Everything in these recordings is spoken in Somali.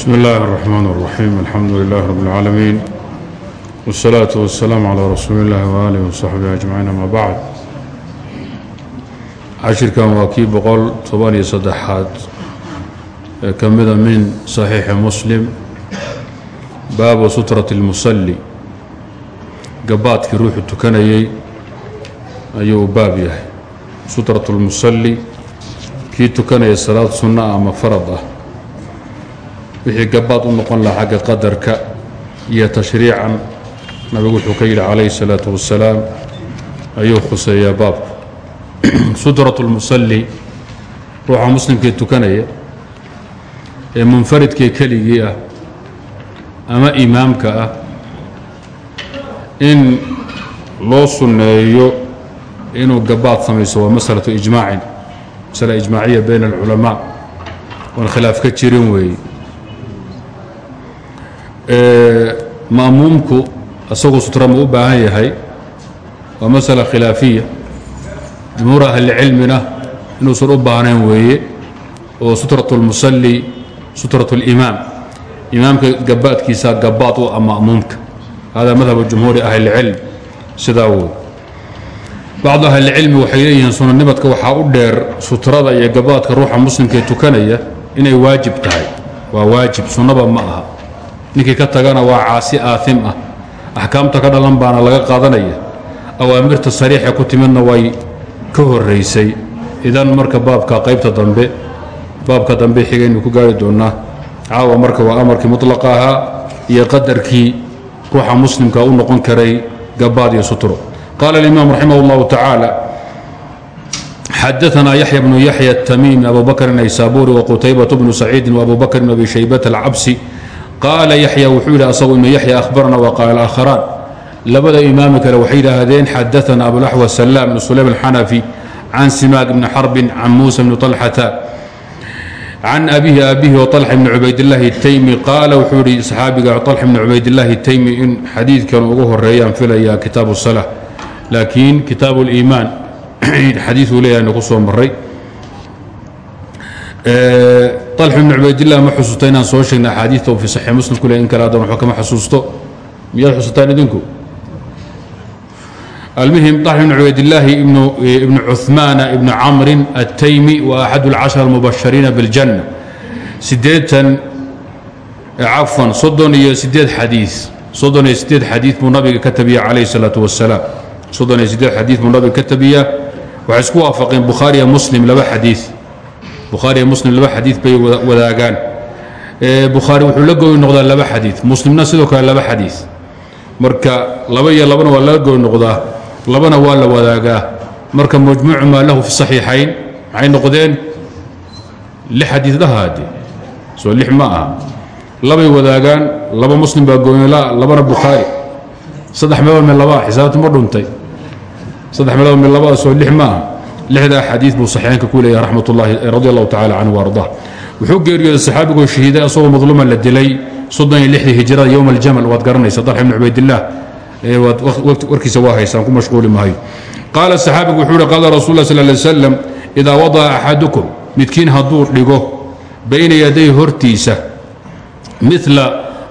bsmi اllahi الرحmn الرaxيim alxamdu lilah rb اlcaalamiin wالsalaaةu waالsalaam calى rasuuli اllahi waalih wsaxbihi ajmaciin ama bacd cashirkan waa kii boqol toban iyo saddexaad ee ka mida min صaxiixi muslim baabu sutraة اlmusali gabaadkii ruuxu tukanayey ayuu baab yahay sutraة اlmusali kii tukanaya salaad sunna ama farad ah wixii gabaad u noqon lahaa xagga qadarka iyo tashriican nabigu wuxuu ka yidhi calayhi الsalaaةu wasalaam ayuu khuseeyaa baabku sutraة اlmusali ruuxa muslimkii tukanaya ee munfaridkii keligii ah ama imaamka ah in loo sunneeyo inuu gabaad samayso waa masalaةu ijmaacin masala ijmaaciya bayna اlculamaa oon khilaaf ka jirin weeye ma'muumku isagu sutra ma u baahan yahay waa masala khilaafiya jumhuur ahlicilmina inuusan u baahnayn weeye oo sutraة اlmusali sutraة اlimaam imaamka gabaadkiisa gabaad u ah ma'muumka hada madhabu jumhuuri ahlicilm sidaa wey bacdu ahlicilmi waxay leeyihiin sunanimadka waxaa u dheer sutrada iyo gabaadka ruuxa muslimkaee tukanaya inay waajib tahay waa waajib sunnaba ma aha ninkii ka tagana waa caasi aaim ah. Axkaamta ka dhalan baana laga qaadanaya. Awaamirta sariixa ku timidna way ka horaysay idan marka baabka qaybta dambe baabka dambe xigaynu ku gaari doonaa caawa marka waa amarkii mulaqa ahaa iyo qadarkii ruuxa muslimka u noqon karay gabaad iyo sutro qaala alimaam raximah اllahu tacaala xadaanaa yaxya bnu yaxya atamiimi abu bakrin aysaabuuri waqutaybat bnu saciidin wabu bakrin abi shaybata alcabsi qaala yaxya wuxuu yidhi asagu ima yaxya ahbarna wa qaala aakharaan. Labada imaami kale waxay yidhaahdeen xadaana abulaxwa salaam bn sulaym alxanafi can simaak bni xarbin can muusa bni alxata can abihi abihi o alxa bni cubaydilaahi taymi. Qaala wuxuu yidhi saxaabiga alxa bni cubaydilaahi taymi in xadiidkan ugu horeeyaan filayaa kitaabu sala laakiin kitaabu liimaan xadiiuu leeyahan ku soo maray طلح بن cubaydالlah ma xusuusta inaan soo sheegnay axaadiita fi صaxيح muslim ku le in kale adan waba kama xasuusto miyaad xusuutaan idinku almuhim طلح بن cubaydالlaahi ibn cuثmaana ibn camri الtaymi wa أxad الcaشhر الmubashariina bاljanة sideean cafan soddon iyo sideed xadiiث soddon iyo sideed xadiiث buu nabiga ka tabiya calayh الsalaaة wasalaam soddon iyo sideed xadiiث buu nabiga ka tabiya waxay isku waafaqeen bukhaariya muslim laba xadiiث bukhaariya muslim laba xadiid bay wadaagaan. Bukhaari wuxuu la gooni noqdaa laba xadiid muslimna sidoo kale laba xadiid marka laba iyo labana waa laga gooni noqdaa labana waa la wadaagaa. Marka majmuucu maa lahu fi saxiixayn maxay noqdeen? Lix xadiid dhahaade soo lix ma aha. Labay wadaagaan laba muslim baa goonila labana bukhaari saddex meelood min labaa xisaabti ma dhuntay. Saddex meelood min labaa soo lix ma aha lixdaa xadiid buu saxiixaynka ku leeyahay raxmat ullahi radi allahu tacala wuxuu geeriyooday saxaabigoo shahiiday asagoo madluuma la dilay soddon iyo lixdii hijrada yowma aljamal waad garanaysa dalxa ibn cubaydillaah warkiisa waa haysaan ku mashquuli maayo qaala saxaabigu wuxuu uhi qaala rasul lah sal lay slam idaa wadaca axadukum dhigo bayna yaday hortiisa mila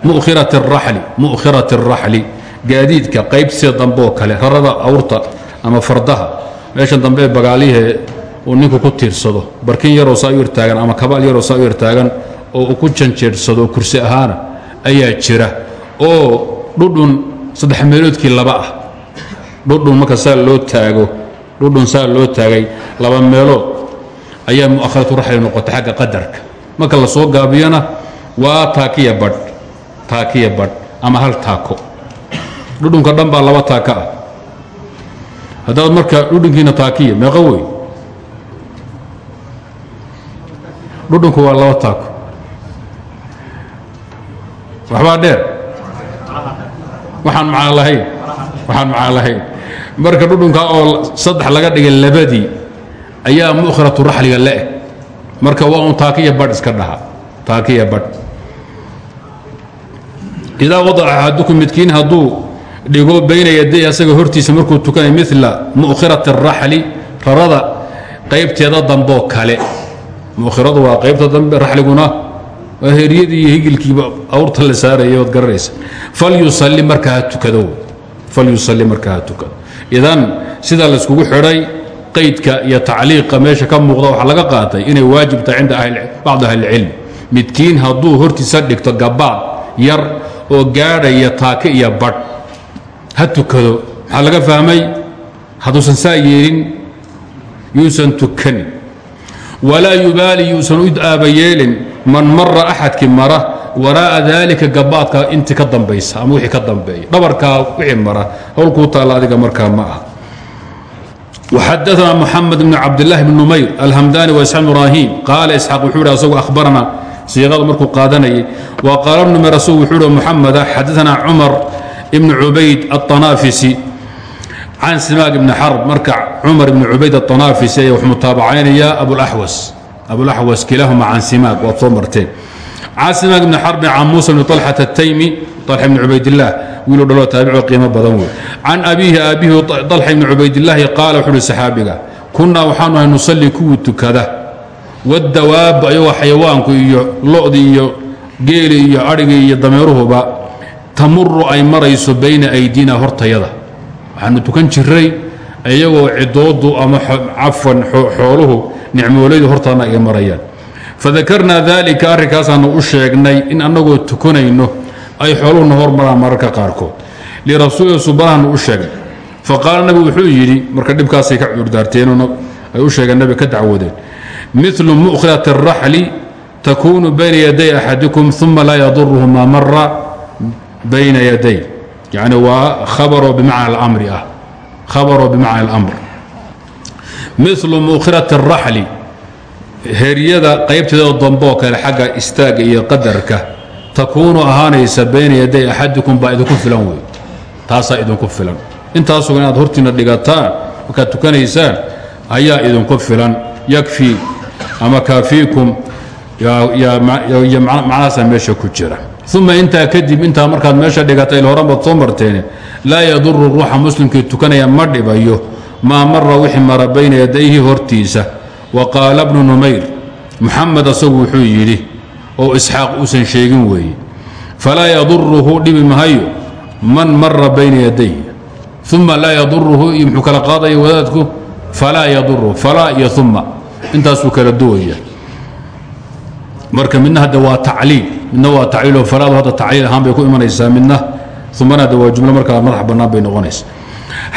mukhirati araxli mu'khirati araxli gaadiidka qaybtee dambeoo kale rarada awrta ama fardaha meeshan dambe ee bagaalihee uu ninku ku tiirsado. Barkin yaroo saa u yartaagan ama kabaal yaroo saa u yartaagan oo uu ku janjeersado kursi ahaana ayaa jira oo dhudhun saddex meeloodkii laba ah. Dhudhun marka saa loo taago dhudhun saa loo taagay laba meelood ayaa mu'akharatu raxli noqotay xagga qadarka. Marka la soo gaabiyana waa taakiya badh taakiya badh ama hal taako. Dhudhunka dhan baa laba taaka ah haddaad marka dhudhunkiina taakiya meeqa wey dhudhunku waa laba taako. Waxbaa dheer. Waxaan macaan lahayn. Waxaan macaan lahayn. Marka dhudhunkaa oo saddex laga dhigay labadii ayaa mu'khratu raxliga le-eg marka waa un taakiya badh iska dhaha. Taakiya badh. Idaa wadaca axadukum midkiin hadduu dhigo bayna yaday asaga hortiisa markuu tukanay mila mu'khirati araxli rarada qaybteeda damboo kale. Mu'khiradu waa qaybta dambe raxliguna waa heryadii higilkiiba awrta la saaraya ood garanaysa falyusalli marka ha tukado. Falyusalli marka tukado. Idan sidaa layskugu xidhay qaydka iyo tacliiqa meesha ka muuqda waxaa laga qaatay inay waajib tahay cinda bacdi ahlicilm midkiin hadduu hortiisa dhigto gabaad yar oo gaadhaya taake iyo badh ha tukado maxaa laga fahmay hadduusan saa yeelin yuusan tukanin walaa yubaali yuusan u aabayeelin man mara axadkii mara waraa'a daalika gabaadka intii ka dambaysa ama wixii ka dambeeya dhabarkaa wixii mara howlkuu taalla adiga markaa ma ah وxadثna محamed بن cabdاللahi بن نmayr alhmdani وإسحاq بن ibrahim qaala isxaaq wuxuu hi asagu ahbarana siiqada markuu qaadanayay wa qaala bnu marasu wuxuu hi muxameda xadaثna cumar ibn cubayd aanaafisi can simaag ibni xarb marka cumar ibn cubayd aanaafisi ayaa wax mutaabacaynaya abulaxwas abulaxwas kilaahuma can simaag waad soo marteen. Can simaag ibni xarbi can muusa bni alxat ataymi alxa ibni cubaydillaah wiiluu dhaloo taabico qiimo badan wey can abiihi aabihi alxa ibni cubaydillaahi qaala wuxuu uhi saxaabiga waxaanu ahay nusallii kuwii tukada. Wadawaaba ayagoo xayawaanku iyo lo-di iyo geeli iyo adhiga iyo dameeruhuba tamuru ay marayso bayna aydina hortayada waxaanu tukan jiray iyagoo cidoodu ama cafwan xooluhu nicmoolaydu hortaadna ay marayaan. Fadakarnaa daalika arrinkaasaanu u sheegnay in annagoo tukanayno ay xooluhuna hormaraan mararka qaarkood. Lirasuuli subanaanu u sheegnay. Faqaala nabigu wuxuu yidhi marka dhibkaasay ka cudurdaarteenoo ay u sheegeen nabiga ka dacwoodeen milu mu'khirati الraxli takunu bayna yaday axadikum uma laa yaduruhu maa mara bayna yaday yani waa khabaroo bimacna اlamri ah khabaroo bimacna اlamr milu mu'khirati الraxli heryada qaybteeda damboo kale xagga istaaga iyo qadarka takuunu ahaanaysa bayna yaday axadikum baa idinku filan wey taasaa idinku filan intaasuga inaad hortiina dhigataan markaad tukanaysaan ayaa idinku filan yakfii ama kaafiikum iyo macnahaasaa meesha ku jira uma intaa kadib intaa markaad meesha dhigatay horan baad soo marteen laa yaduru ruuxa muslimkii tukanaya ma dhibayo maa mara wixii mara bayna yadayhi hortiisa wa qaala bnu numayr muxamed asagu wuxuu yidhi oo isxaaq uusan sheegin weeye falaa yaduruhu dhibi mahayo man mara bayna yaday uma laa yaduruhu iyo muxuu kala qaadaya wadaadku falaa yaduruhu falaa iyo uma intaasuu kala duwaya marka midna hadda waa tacliil midna waa tacliiloo falaadu hadda tacliil ahaan bay ku imanaysaa midna umana hadda waa jumlo markaa madax bannaan bay noqonaysa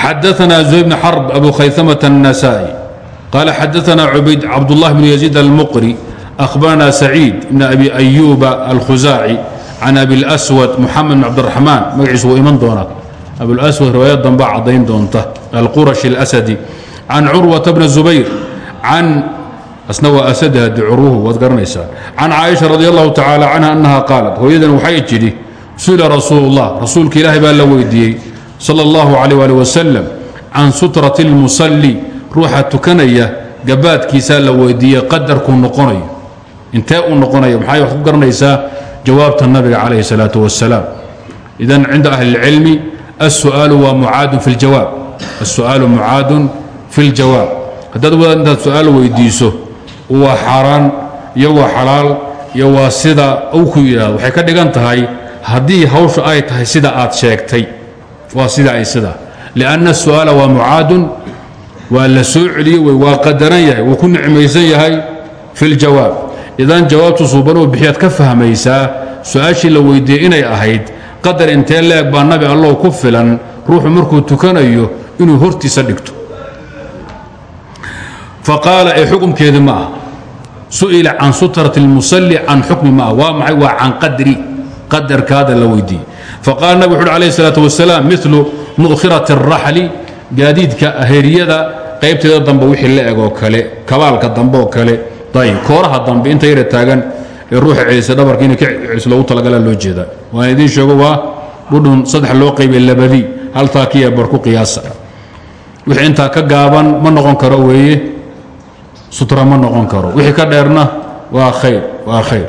xadaثna زuhayr bn xarb abu khayثamaة النasائي qaala xadaثna cubayd cabdالlah bn yaزيid الmuqri أخبرنا سعيد بن أبي أيوب الخزاعي عن أبي الأسود محمد بن عبد الرحمن مجعس وإيمان دونا أبو الأسود روايات ضنباع عضين دونته القرشي الأسدي عن asna waa asadahadi curuhu waad garanaysaa. Can caaisha radi allahu tacaala canha annaha qaalat hooyadan waxay tidhi su'ila rasuulu llah rasuulka ilaahay baa la weydiiyey sala allahu calayh ali wasalam can sutrati lmusalli ruuxa tukanaya gabaadkiisaa la weydiiyey qadarkuu noqonayo. Intee uu noqonayo? Maxay wax ku jawaabta nabiga calayhi salaatu wasalaam idan cinda ahli اlcilmi alsu'aalu waa mucaadun fi ljawaab alsu'aalu mucaadun fi ljawaab haddaad wadaad intaad su'aal waa xaaraan iyo waa xalaal iyo waa sida u ku yidhahdo waxay ka dhigan tahay haddii hawsha ay tahay sida aad sheegtay waa sida ay sida. Lianna su'aala waa mucaadun waa la soo celiyey wey waa qadaran yahay wuu ku nicmaysan yahay. Filjawaab idan jawaabtu suubanoo bixiyaad ka fahmaysaa su'aashii la weydiiyey inay ahayd qadar intee leeg baa nabi allow ku filan ruuxu markuu tukanayo inuu hortiisa dhigto faqaala ee xukumkeedi ma ah su'ila can sutrati اlmusalli can xukmi ma ah waa maxay waa can qadri qadarkaada la weydiiyey faqala nabig wuxu uhi alayh الsalaaة wasalaam milu mu'khirati الraxli gaadiidka aheeryada qaybteeda dambe wixii la eg oo kale kabaalka dambe oo kale ayb kooraha dambe inta yara taagan ee ruuxa celisa dhabarka ina ka celiso loogu talagalaa loo jeedaa waan idiin sheego waa dhudhun saddex loo qaybay labadii haltaa kiya bar ku qiyaasa wixii intaa ka gaaban ma noqon karo weeye sutra ma noqon karo. Wixii ka dheerna waa khayr waa khayr.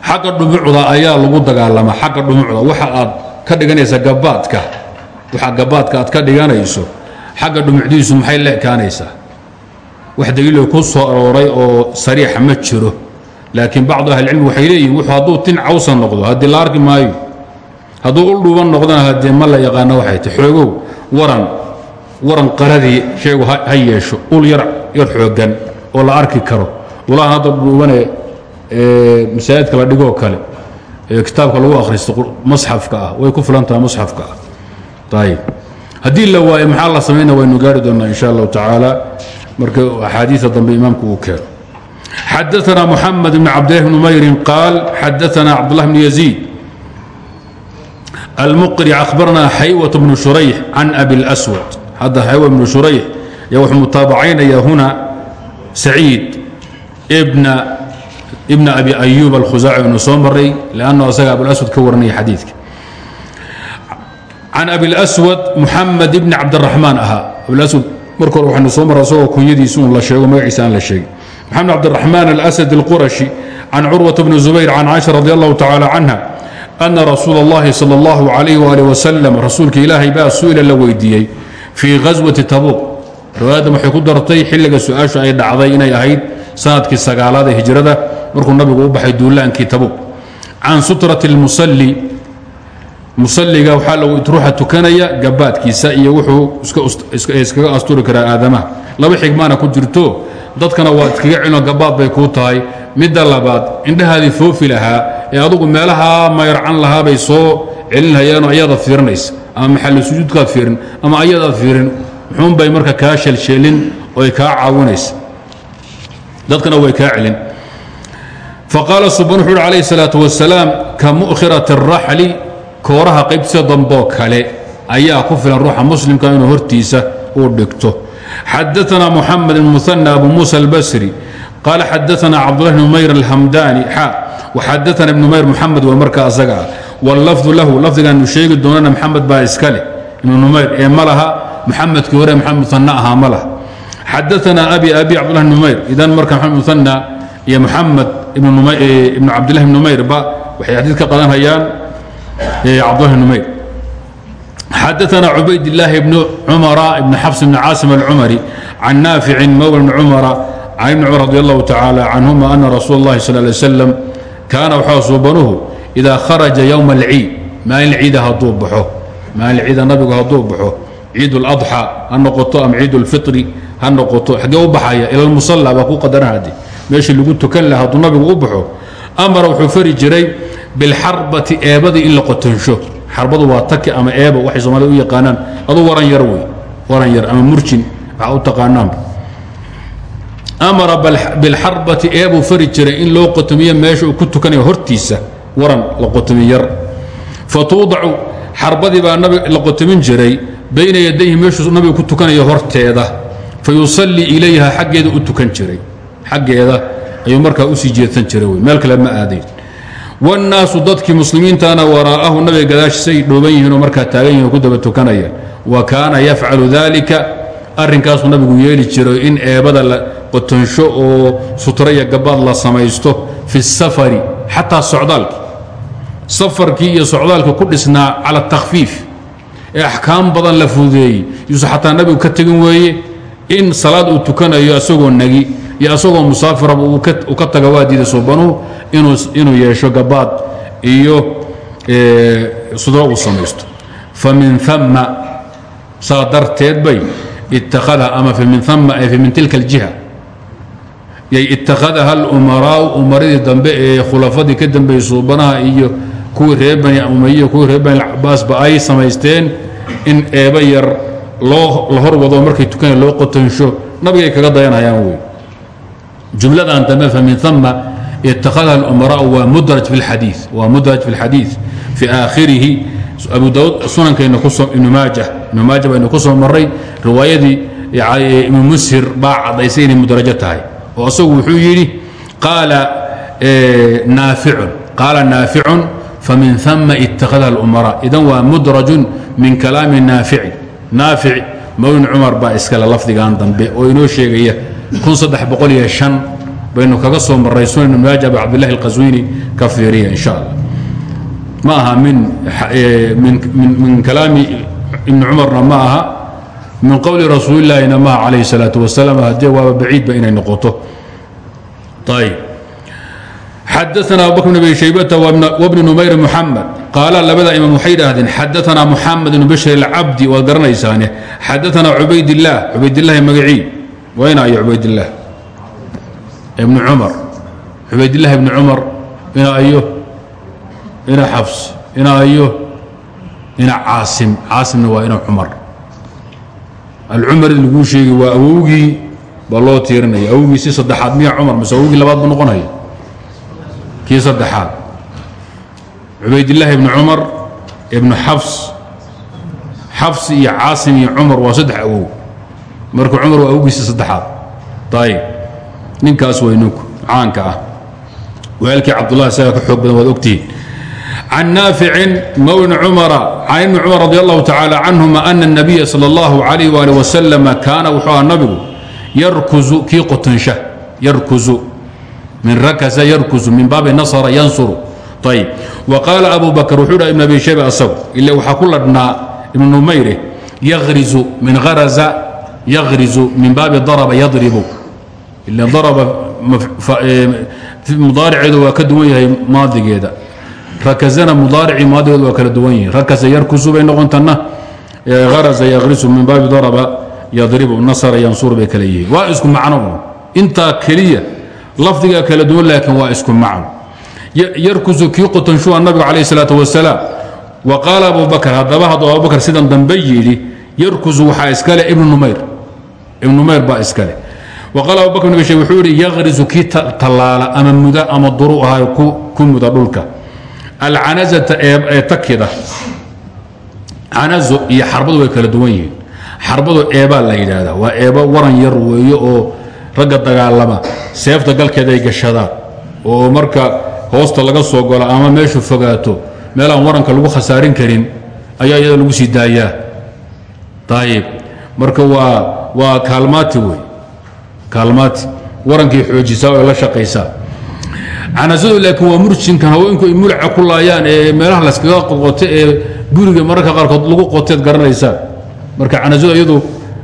Xagga dhumucda ayaa lagu dagaalamaa xagga dhumucda waxa aad ka dhiganaysa gabaadka. Waxa gabaadka aad ka dhiganayso xagga dhumucdiisu maxay la ekaanaysaa wax daliilo ku soo arooray oo sariixa ma jiro. Laakiin bacdu ahlicilmi waxay leeyihiin wuxuu hadduu tin cawsa noqdo haddii la arki maayo hadduu ul dhuuban noqdona haddee ma la yaqaano waxay ta xoogow waran waran qaradii sheegu ha yeesho ul yar yar xoogan oo la arki karo ulahan hadda dhuubane masaajidka la dhigoo kale ee kitaabka lagu akhristo masxafka ah way ku filan tahay musxafka ah ayib haddii la waayo maxaa la samaynaa waynu gaari doonnaa in sha allahu tacaala marka axaadiida dambe imaamku uu keeno xadaثna mحamed بn cabdillah bn mayrin qaal xadaثna cabdالlah bn yaزيid almuqri akhbarna xaywة bnu shurayx can abi اlأswad hadda xaywa bnu shurayx ya wuxuu mutaabacaynaya huna saciid bna abi ayub alkhusaaci inu soo maray lannu asaga abulaswad ka waranaya xadiidka can abi اlأswad muxamed bni cabdiraxmaan ahaa abulaswad marka hore waxaynu soo marra isagoo kunyadiisu un la sheego magaciisa aan la sheegin محمد عبد الرحمن الأسد القرشي عن عروة بن زبير عن عائشة رضي الله تعالى عنها أن رسول الله صلى الله عليه وآله وسلم رسولك إلهي baa su-ila la weydiiyey fii ghaswati tabuuq riwaayaddan waxay ku dartay xilliga su'aashu ay dhacday inay ahayd sannadkii sagaalaad ee hijrada markuu nabigu u baxay duulaankii tabuuq can sutrati lmusalli musalliga waxaa lagu ruuxa tukanaya gabaadkiisa iyo wuxuu iskaga asturi karaa aadamaha. Laba xigmaana ku jirto dadkana waa iskaga celino gabaad bay kuu tahay. Midda labaad indhahaadii foofi lahaa ee adugu meelahaa mayrcan lahaa bay soo celinhayaano ayaadaad fiirinaysa ama maxalli sujuudkaad fiirin ama ayadaad fiirin muxuunbay marka kaa shalsheelin oy kaa caawinaysa. Dadkana way kaa celin. Faqaala suban wuxu uhi calayhi salaat wasalaam ka mu'khirati araxli kooraha qaybtiisa damboo kale ayaa ku filan ruuxa muslimka inuu hortiisa uu dhigto. Xadaanaa muxamed bn abu muusa albasri qال xadaثna cabdالlah بn mayr الhamdani xa وxadaثna ibn mayr mxamed w marka asaga ah wاllafظu lahu lafdigaanu sheegi doonana mxamed baa iska leh ibn numayr ee ma laha muxamedkii hore maxamed muثanى ahaa ma laha xadaثna abi abi cabdالlah بn numayr idan marka mxamed muثanى iyo muxamed ibn cabdillah بn numayrba waxay xadiid ka qadanhayaan cabdullah بn numayr xadaثna cubayd الlahi bn cumara ibn xafs bn caasim alcumari can naaficin mowla bn cumara can ibni cumar radi allahu tacaala canhuma ana rasuul اllahi sal lay slam kaana waxaa suubanuhu idaa kharaja yowma alciid maalin ciida hadduu baxo maalin ciida nabigu hadduu baxo ciid اladxى ha noqoto ama ciid اlfitri ha noqoto xaggee u baxaya ila lmusala baa ku qadaran hadde meeshii lagu tukan laha hadduu nabigu u baxo amara wuxuu fari jiray bilxarbati eebadii in la qotonsho xarbadu waa taki ama eebo waxay soomaalida u yaqaanaan aduu waran yar wey waran yar ama murjin waxa u taqaanaanba amara bilxarbati eebuu fari jiray in loo qotomiyo meesha uu ku tukanayo hortiisa waran la qotomi yar fa tuudacu xarbadii baa la qotomin jiray bayna yadayhi meeshuu nabigu ku tukanayo horteeda fa yusallii ilayha xaggeeda u tukan jiray xaggeeda ayuu markaa u sii jeedsan jiray wey meel kale ma aadayn wاnnaasu dadkii muslimiintana waraa'ahu nabiga gadaashiisay dhooban yihiinoo markaa taagan yihiin ku daba tukanaya wa kaana yafcalu dalika arrinkaasuu nabigu yeeli jiray in eebada la batansho oo sutra iyo gabaad la samaysto fi safari xataa socdaalki. Safarkii iyo socdaalkii ku dhisnaa cala takfiif ee badan la fududeeyey. Yuuse xataa nabigu ka tegin weeye in salaad uu tukanayo asagoo nagi iyo asagoo musaafiraba uu ka taga waadiida subanuhu inuu yeesho gabaad iyo sudro uu samaysto. Famin ama saa darteed bay ittakhada ama min ama min tilka aljiha yay ittakhadaha اlumaraau umaradii dambe ee khulafadii ka dambeeyey suubanaha iyo kuwii reer bani umayiya kuwii reer bani cabaasba ay samaysteen in eeba yar loo la hor wado markay tukanaya loo qotonsho nabigay kaga dayanayaan wey jumladan dambe famin ثama اتخذها الأمراء waa mdraج في الحadيiث waa mdraج في الxadيiث في آkhirihi abu daud sunankayna ibn maaja ibn maaja baynu ku soo maray riwaayadii ibn mushir baa cadaysay inay mudrajo tahay oo isagu wuxuu yidhi qaala naaficun qaala naaficun famin ثama اتakhadha الأمراء idan waa mudraج min kalaami naafici naafic mawlin cumar baa iskale lafdigan dambe oo inoo sheegaya kun saddex boqol iyo shan baynu kaga soo maray sunan ibn maaja ba cabdillahi alqaswini ka fiiriya in sha allah ma aha min min kalaami ibni cumarna ma aha min qowli rasuulilaahina ma aha calayhi salaatu wasalaam haddii waaba baciidba inay noqoto. Ayb xadaana abubakr bn abi shaybata wbni numayr muxamed qaala labada imaam waxay idhaahdeen xadaana muxamed bn bashir alcabdi waad garanaysaane xadaana cubaydillaah cubaydillahi magacii. Wayna ayo cubaydillaah ibnu cumar. Cubaydillahi ibni cumar. Ina ayo. Ina xabs ina ayo. Ina caasim. Caasimna waa ina cumar alcumari laguu sheegi waa awowgii baa loo tiirinaya awowgii si saddexaad miya cumar mise awowgii labaad buu noqonaya. Kii saddexaad. Cubaydillaahi ibni cumar ibnu xafs xafs iyo caasim iyo cumar waa saddex awow. Marka cumar waa awowgiisi saddexaad. Ayib ninkaas way ninku ah. Waalkii cabdullahi isaga ka xoog badan can naaficin mawni cumara can ibni cumar radi allahu tacaala canhuma ana اnabiya sala اllahu alayh wali wasalama kaana wuxuu aha nabigu yarkuzu kii qotunsha yarkuzu min rakasa yarkuzu min baabi nasara yansuru ayb wa qaala abu bakr wuxuu dhaha ibn abi shayba asagu ila waxaa ku ladhnaa ibnu numayre yarizu min araza yarizu min baabi daraba yadribu ila daraba mudaariceedu waa ka duwan yahay maadigeeda rakazana mudaaricii maadigeedu waa kala duwan yihiin rakasa yarkusu bay noqontana haraza yagrisu min baabi daraba yadribu nasra yansuru bay kala yihiin waa isku macno intaa keliya lafdiga kala duwan laakiin waa isku macno yarkusu kii qotanshuwa nabigu calayh salaat wasalaam wa qaala abu bakr haddaba hadduu abubakr sidan dambe yidhi yarkusu waxaa iskale ibnu numayr ibnu numayr baa iskale wa qaala abu bakr ibn bishay wuxuu yidhi yaqrisu kii tallaala ama muda ama duru ahayo ku muda dhulka alcanazata ee takida canazo iyo xarbadu way kala duwan yihiin. Xarbadu eebaa la yidhaahdaa. Waa eebo waran yar weeye oo ragga dagaalama seefta galkeeda ay gashadaan oo marka hoosta laga soo golo ama meeshu fogaato meelaan waranka lagu khasaarin karin ayaa iyada lagu sii daayaa. Ayib marka waa waa kaalmaati wey kaalmaati. Warankii xoojisaa oo la shaqaysaa canasadu laakiin waa murjinkan haweenku ay mulaca ku laayaan ee meelaha layskaga qoqoto ee guriga mararka qaarkood lagu qoteed garanaysaan marka canasadu iyadu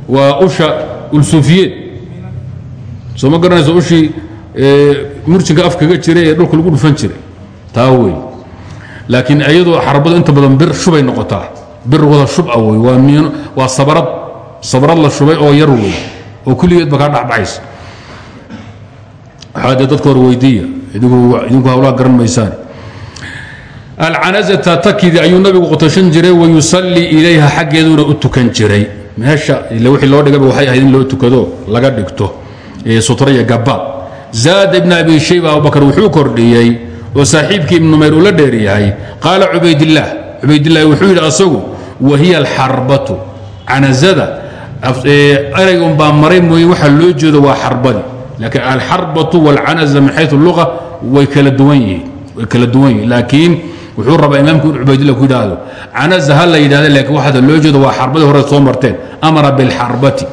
waa usha ulsufiyeed soo ma garanaysa ushii murjinka afkaga jiray ee dhulka lagu dhufan jiray? Taa wey. Laakiin iyadu xarbadu inta badan bir shubay noqotaa. Bir wada shub ah wey. Waa miino waa sabarad sabarad la shubay oo yar wey. Oo kulligeed ba kaa dhexdhacaysa waxaa dee dadka hor weydiiya idinku hawlaa garan maysaan. Alcanazata takidi ayuu nabigu qotashan jiray wayusallii ilayha xaggeeduna u jiray. Meesha ila wixii loo dhigaba waxay ahayd in loo tukado laga dhigto sutra iyo gabaad zaada ibn abi shayba abubakar wuxuu kordhiyey oo saaxiibkii ibn numayr uu la dheer yahay. Qaala cubaydillaah wuxuu yidhi asagu wahiya alxarbatu. Canazada eraygun baa maray mooye waxa loo jeedo waa xarbadi. Laakiin alxarbatu walcanaza min xayu luga way kala duwan yihiin laakiin wuxuu rabaa imaamku in cubaydilla ku yidhaahdo canaza ha la yidhahda laakiin waxaad loo jeedo waa xarbadii hore soo marteen. Amara bilxarbati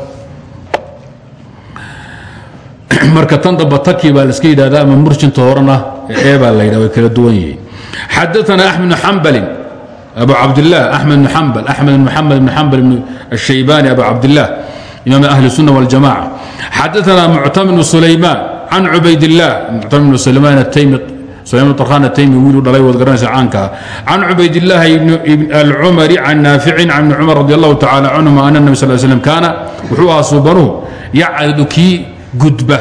marka tan damba taki baa laiska yidhahda ama mursinta horena ee baa la yidhah way kala duwan yihiin. Xadaana axmed bnu xambalin abu cabdilah axmed bnu xambal axmed bn maxamed xambal bn ashaybani abu cabdilah imaam ahli sunna waljamaca xadaana muctamid bnu sulaymaan can sulaymaan ataymi sulayman ataymi wiiluu dhalay waad garanaysa caankaa can cubaydillaahi alcumari can naaficin can ibni cumar radi allahu tacala canhuma ana nabi sal slm kaana wuxuu ahaa suubanuhu yacadu kii gudba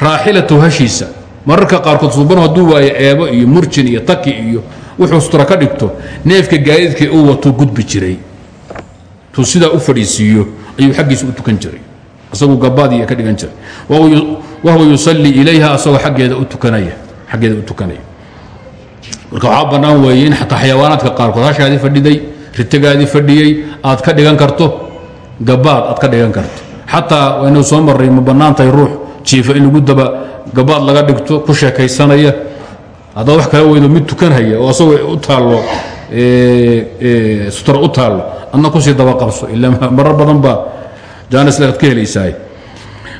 raaxilatahu hashiisa. Mararka qaarkood suubanu hadduu waayo eebo iyo murjin iyo taki iyo wuxuu sutra ka dhigto neefka gaadiidka uu watuu gudbi jiray. Tuu sidaa u fadhiisiiyo ayuu xaggiisa u tukan jiray. Isaguu gabaadiiya ka dhigan jiray wahuwa yusallii ilayha asagoo aggeeda u tukanaya marka waxaa bannaan weeye in xataa xayawaanaadka qaarkood hashaadii fadhiday ritagaadii fadhiyey aad ka dhigan karto gabaad aad ka dhigan karto xataa waynu soo marray ma bannaan tahay ruux jiifa in lagu daba gabaad laga dhigto ku sheekaysanaya haddaad wax kala weydo mid tukanhaya oo asagoo u taallo sutra u taallo adna ku sii daba qabso ila marar badan baa jaanislead ka helaysaay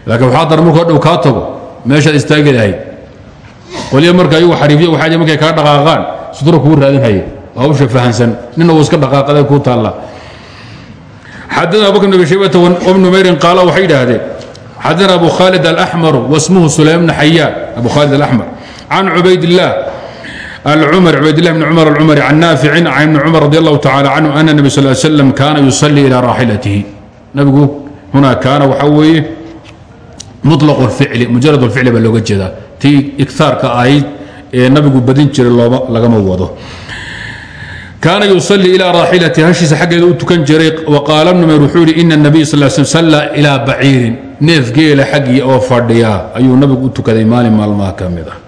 laakiin waxaa daran markuu dhow kaa tago meeshaad istaagi lahayd qolyo marka ayagu xariifyo waxaa markay kaa dhaqaaqaan sutura kugu raadinhaya hawsha fahansan nina uu iska dhaqaaqaday kuu taalla xadana abubakr bn abi shaybata wabnu mayrin qaala waxay yidhaahdeen xadana abu khaalid alaxmaru wasmuhu sulaym bn xayaan abu khaalid alaxmar can cubaydillaah الcmر cbaydالله بن cmر الcmري عن ناaفic عن بن cmر رضي الله تعالى عنه أن النبي صلى اه عليه وسلم كاana يصلي إلى rاaxilatihi nabigu hunaa kaana waxaa weeye muطلق الficli mujarad اficli baa looga jeedaa tii igtaarka ahayd ee nabigu badin jiray lagama wado kaana yusalii ilaa raaxilati hashiisa xaggeeda u tukan jiray waqaala numer wuxuu ihi ina nabiy sal sl salla ilaa baciirin neef geela xaggii oo fadhiya ayuu nabigu u tukaday maalin maalmaha ka mid ah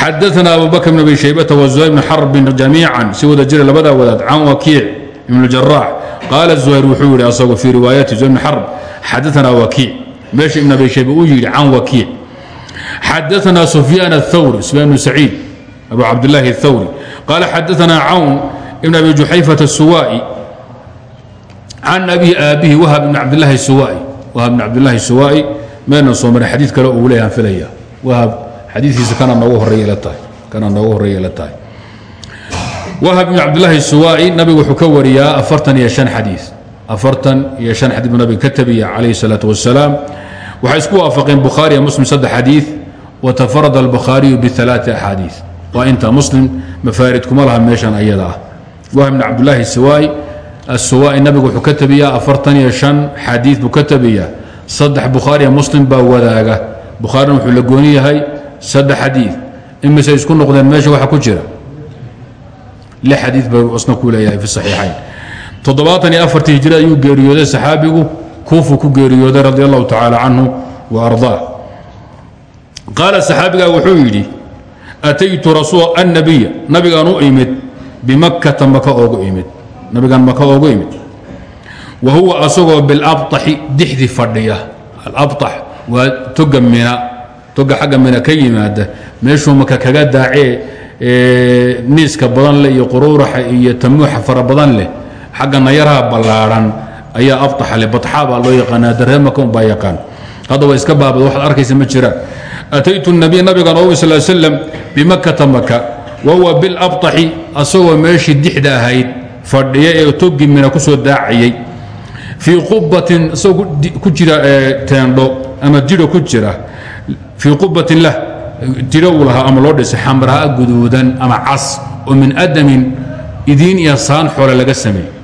xadaana abubakr bn abi shaybata wazuhayr bn xarbin jamiican si wada jira labadaa wadaad can wakiic ibn jaraax qaala zuhayr wuxuu yihi asagu fii riwaayati zuhayr bn xarb xadaana wakiic meesha ibn abi shayba uu yidhi can wakiic xadaanaa sufyaan athawri sufyaan bnu saciid abu cabdillaahi athawri qaala xadaanaa cawn ibn abi juxayfata asuwaai can abihi aabihi wahab ibn cabdilaahi suwaai wahab ibn cabdillaahi suwaai meelna soo maray xadiid kale uu leeyahan filaya wahab xadiidkiisa kanaa noogu horreeya la tahay kanaa noogu horreeya la tahay. Wahab ibn cabdillaahi suwaai nabigu wuxuu ka wariyaa afartan iyo shan xadiid afartan iyo shan xadiis buu nabiga ka tabiya calayhi salaatu wasalaam waxay isku waafaqeen bukhaari iyo muslim saddex xadiid watafarada albukhaariyu bialaati axaadiis. Waa inta muslim mafaarid kuma laha meeshan ayada ah. Wahab ibn cabdillaahi suwaa'i asuwaa'i nabigu wuxuu ka tabiyaa afartan iyo shan xadiis buu ka tabiyaa saddex bukhaari iyo muslim baa wadaaga. Bukhaarina wuxuu la gooni yahay saddex xadii imise isku noqdeen meesha waxa ku jira? Lix xadii buu isna ku leeyahay fi saxiixayn toddobaatan iyo afartii hijri ayuu geeriyooday saxaabigu kuufuu ku geeriyooday radi allahu tacaala canhu wa ardaa. Qaala saxaabigaa wuxuu yidhi ataytu annabiya nabigaan u imid bimakkata maka oogu imid. Nabigaan maka oogu imid. Wa huwa asagoo bilabطaxi dixdi fadhiya. Alabطax waa toga mina toga xagga mina ka yimaada. Meeshuu maka kaga daacee niiska badan leh iyo quruuraxa iyo tamuuxa fara badan leh xagga nayaraha ballaadhan ayaa aftaxale badxa baa loo yaqaanaa dareemakan baa yaqaan. Hadda waa iska baabad waxaad arkaysa ma jiraan ataytu nabiy nabigan ow sal slam bimakkata maka wa bilabtaxi asagoo meeshii dixda ahayd fadhiya ee togi mina daacayay. Fii qubatin isagoo ku jira teendho ama jiro ku jira. Fii qubatin lah jiro uu lahaa ama loo dhisay xamraa guduudan ama cas oo min adamin idiin iyo saan xoole laga sameey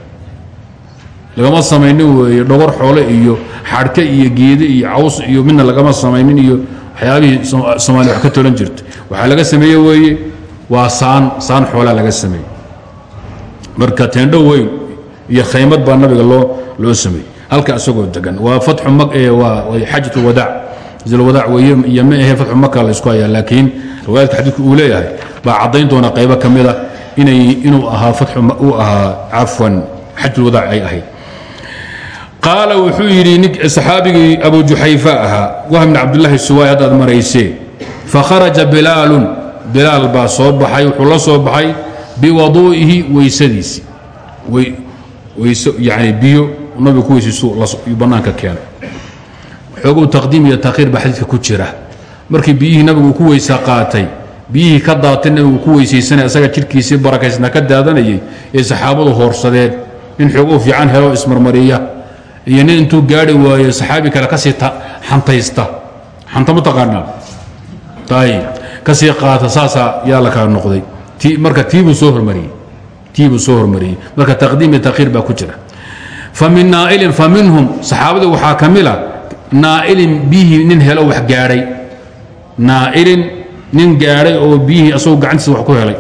lagama samaynin weeye dhogor xoole iyo xadhke iyo geede iyo caws iyo midna lagama samaynin iyo waxyaabihii soomaaliya wax ka tolan jirta. Waxaa laga sameeye weeye waa saan saan xoolaa laga sameeyey. Marka teendho weyn iyo khaymad baa nabiga loo loo sameeyey. Halka isagoo degan. Waa fatxu mak waa xajat lwadaac zilwadaac weeye iyo ma ahe fatxu maka la isku hayaa laakiin riwaayadka xadiidku uu leeyahay baa caddayn doona qaybo ka mida inay inuu ahaa fatxu uu ahaa cafwan xajulwadaac ay ahayd qaala wuxuu yidhi saxaabigii abu juxayfa ahaa. Wah bn cabdillaahi suwaay haddaad maraysee fakharaja bilaalun bilaal baa soo baxay wuxuu la soo baxay biwaduu'ihi weysadiisi. Weyse yani biyo nabigu ku weysaysu bannaanka keenay. Xoogow taqdiim iyo takhiir baa xadiidka ku jira. Markii biyihii nabigu ku weysa qaatay biyihii ka daatay nabigu ku weysaysanay asaga jidhkiisii barakaysna ka daadanayay ee saxaabadu hoorsadeen nin xoogow fiican helo ismarmariya iyo nin intuu gaari waayo saxaabi kale ka sii xantaysta. Xanta ma taqaanaa? Ayb ka sii qaata saasaa yaa la kala noqday. Marka tiibuu soo hormariyey. Tiibuu soo hormariyey. Marka taqdiim iyo takhiir baa ku jira. Fa min naa'ilin fa minhum saxaabadii waxaa ka mid a naa'ilin biyihii nin helo wax gaadhay. Naa'ilin nin gaadhay oo biyihii asagoo gacantiisa wax ku helay.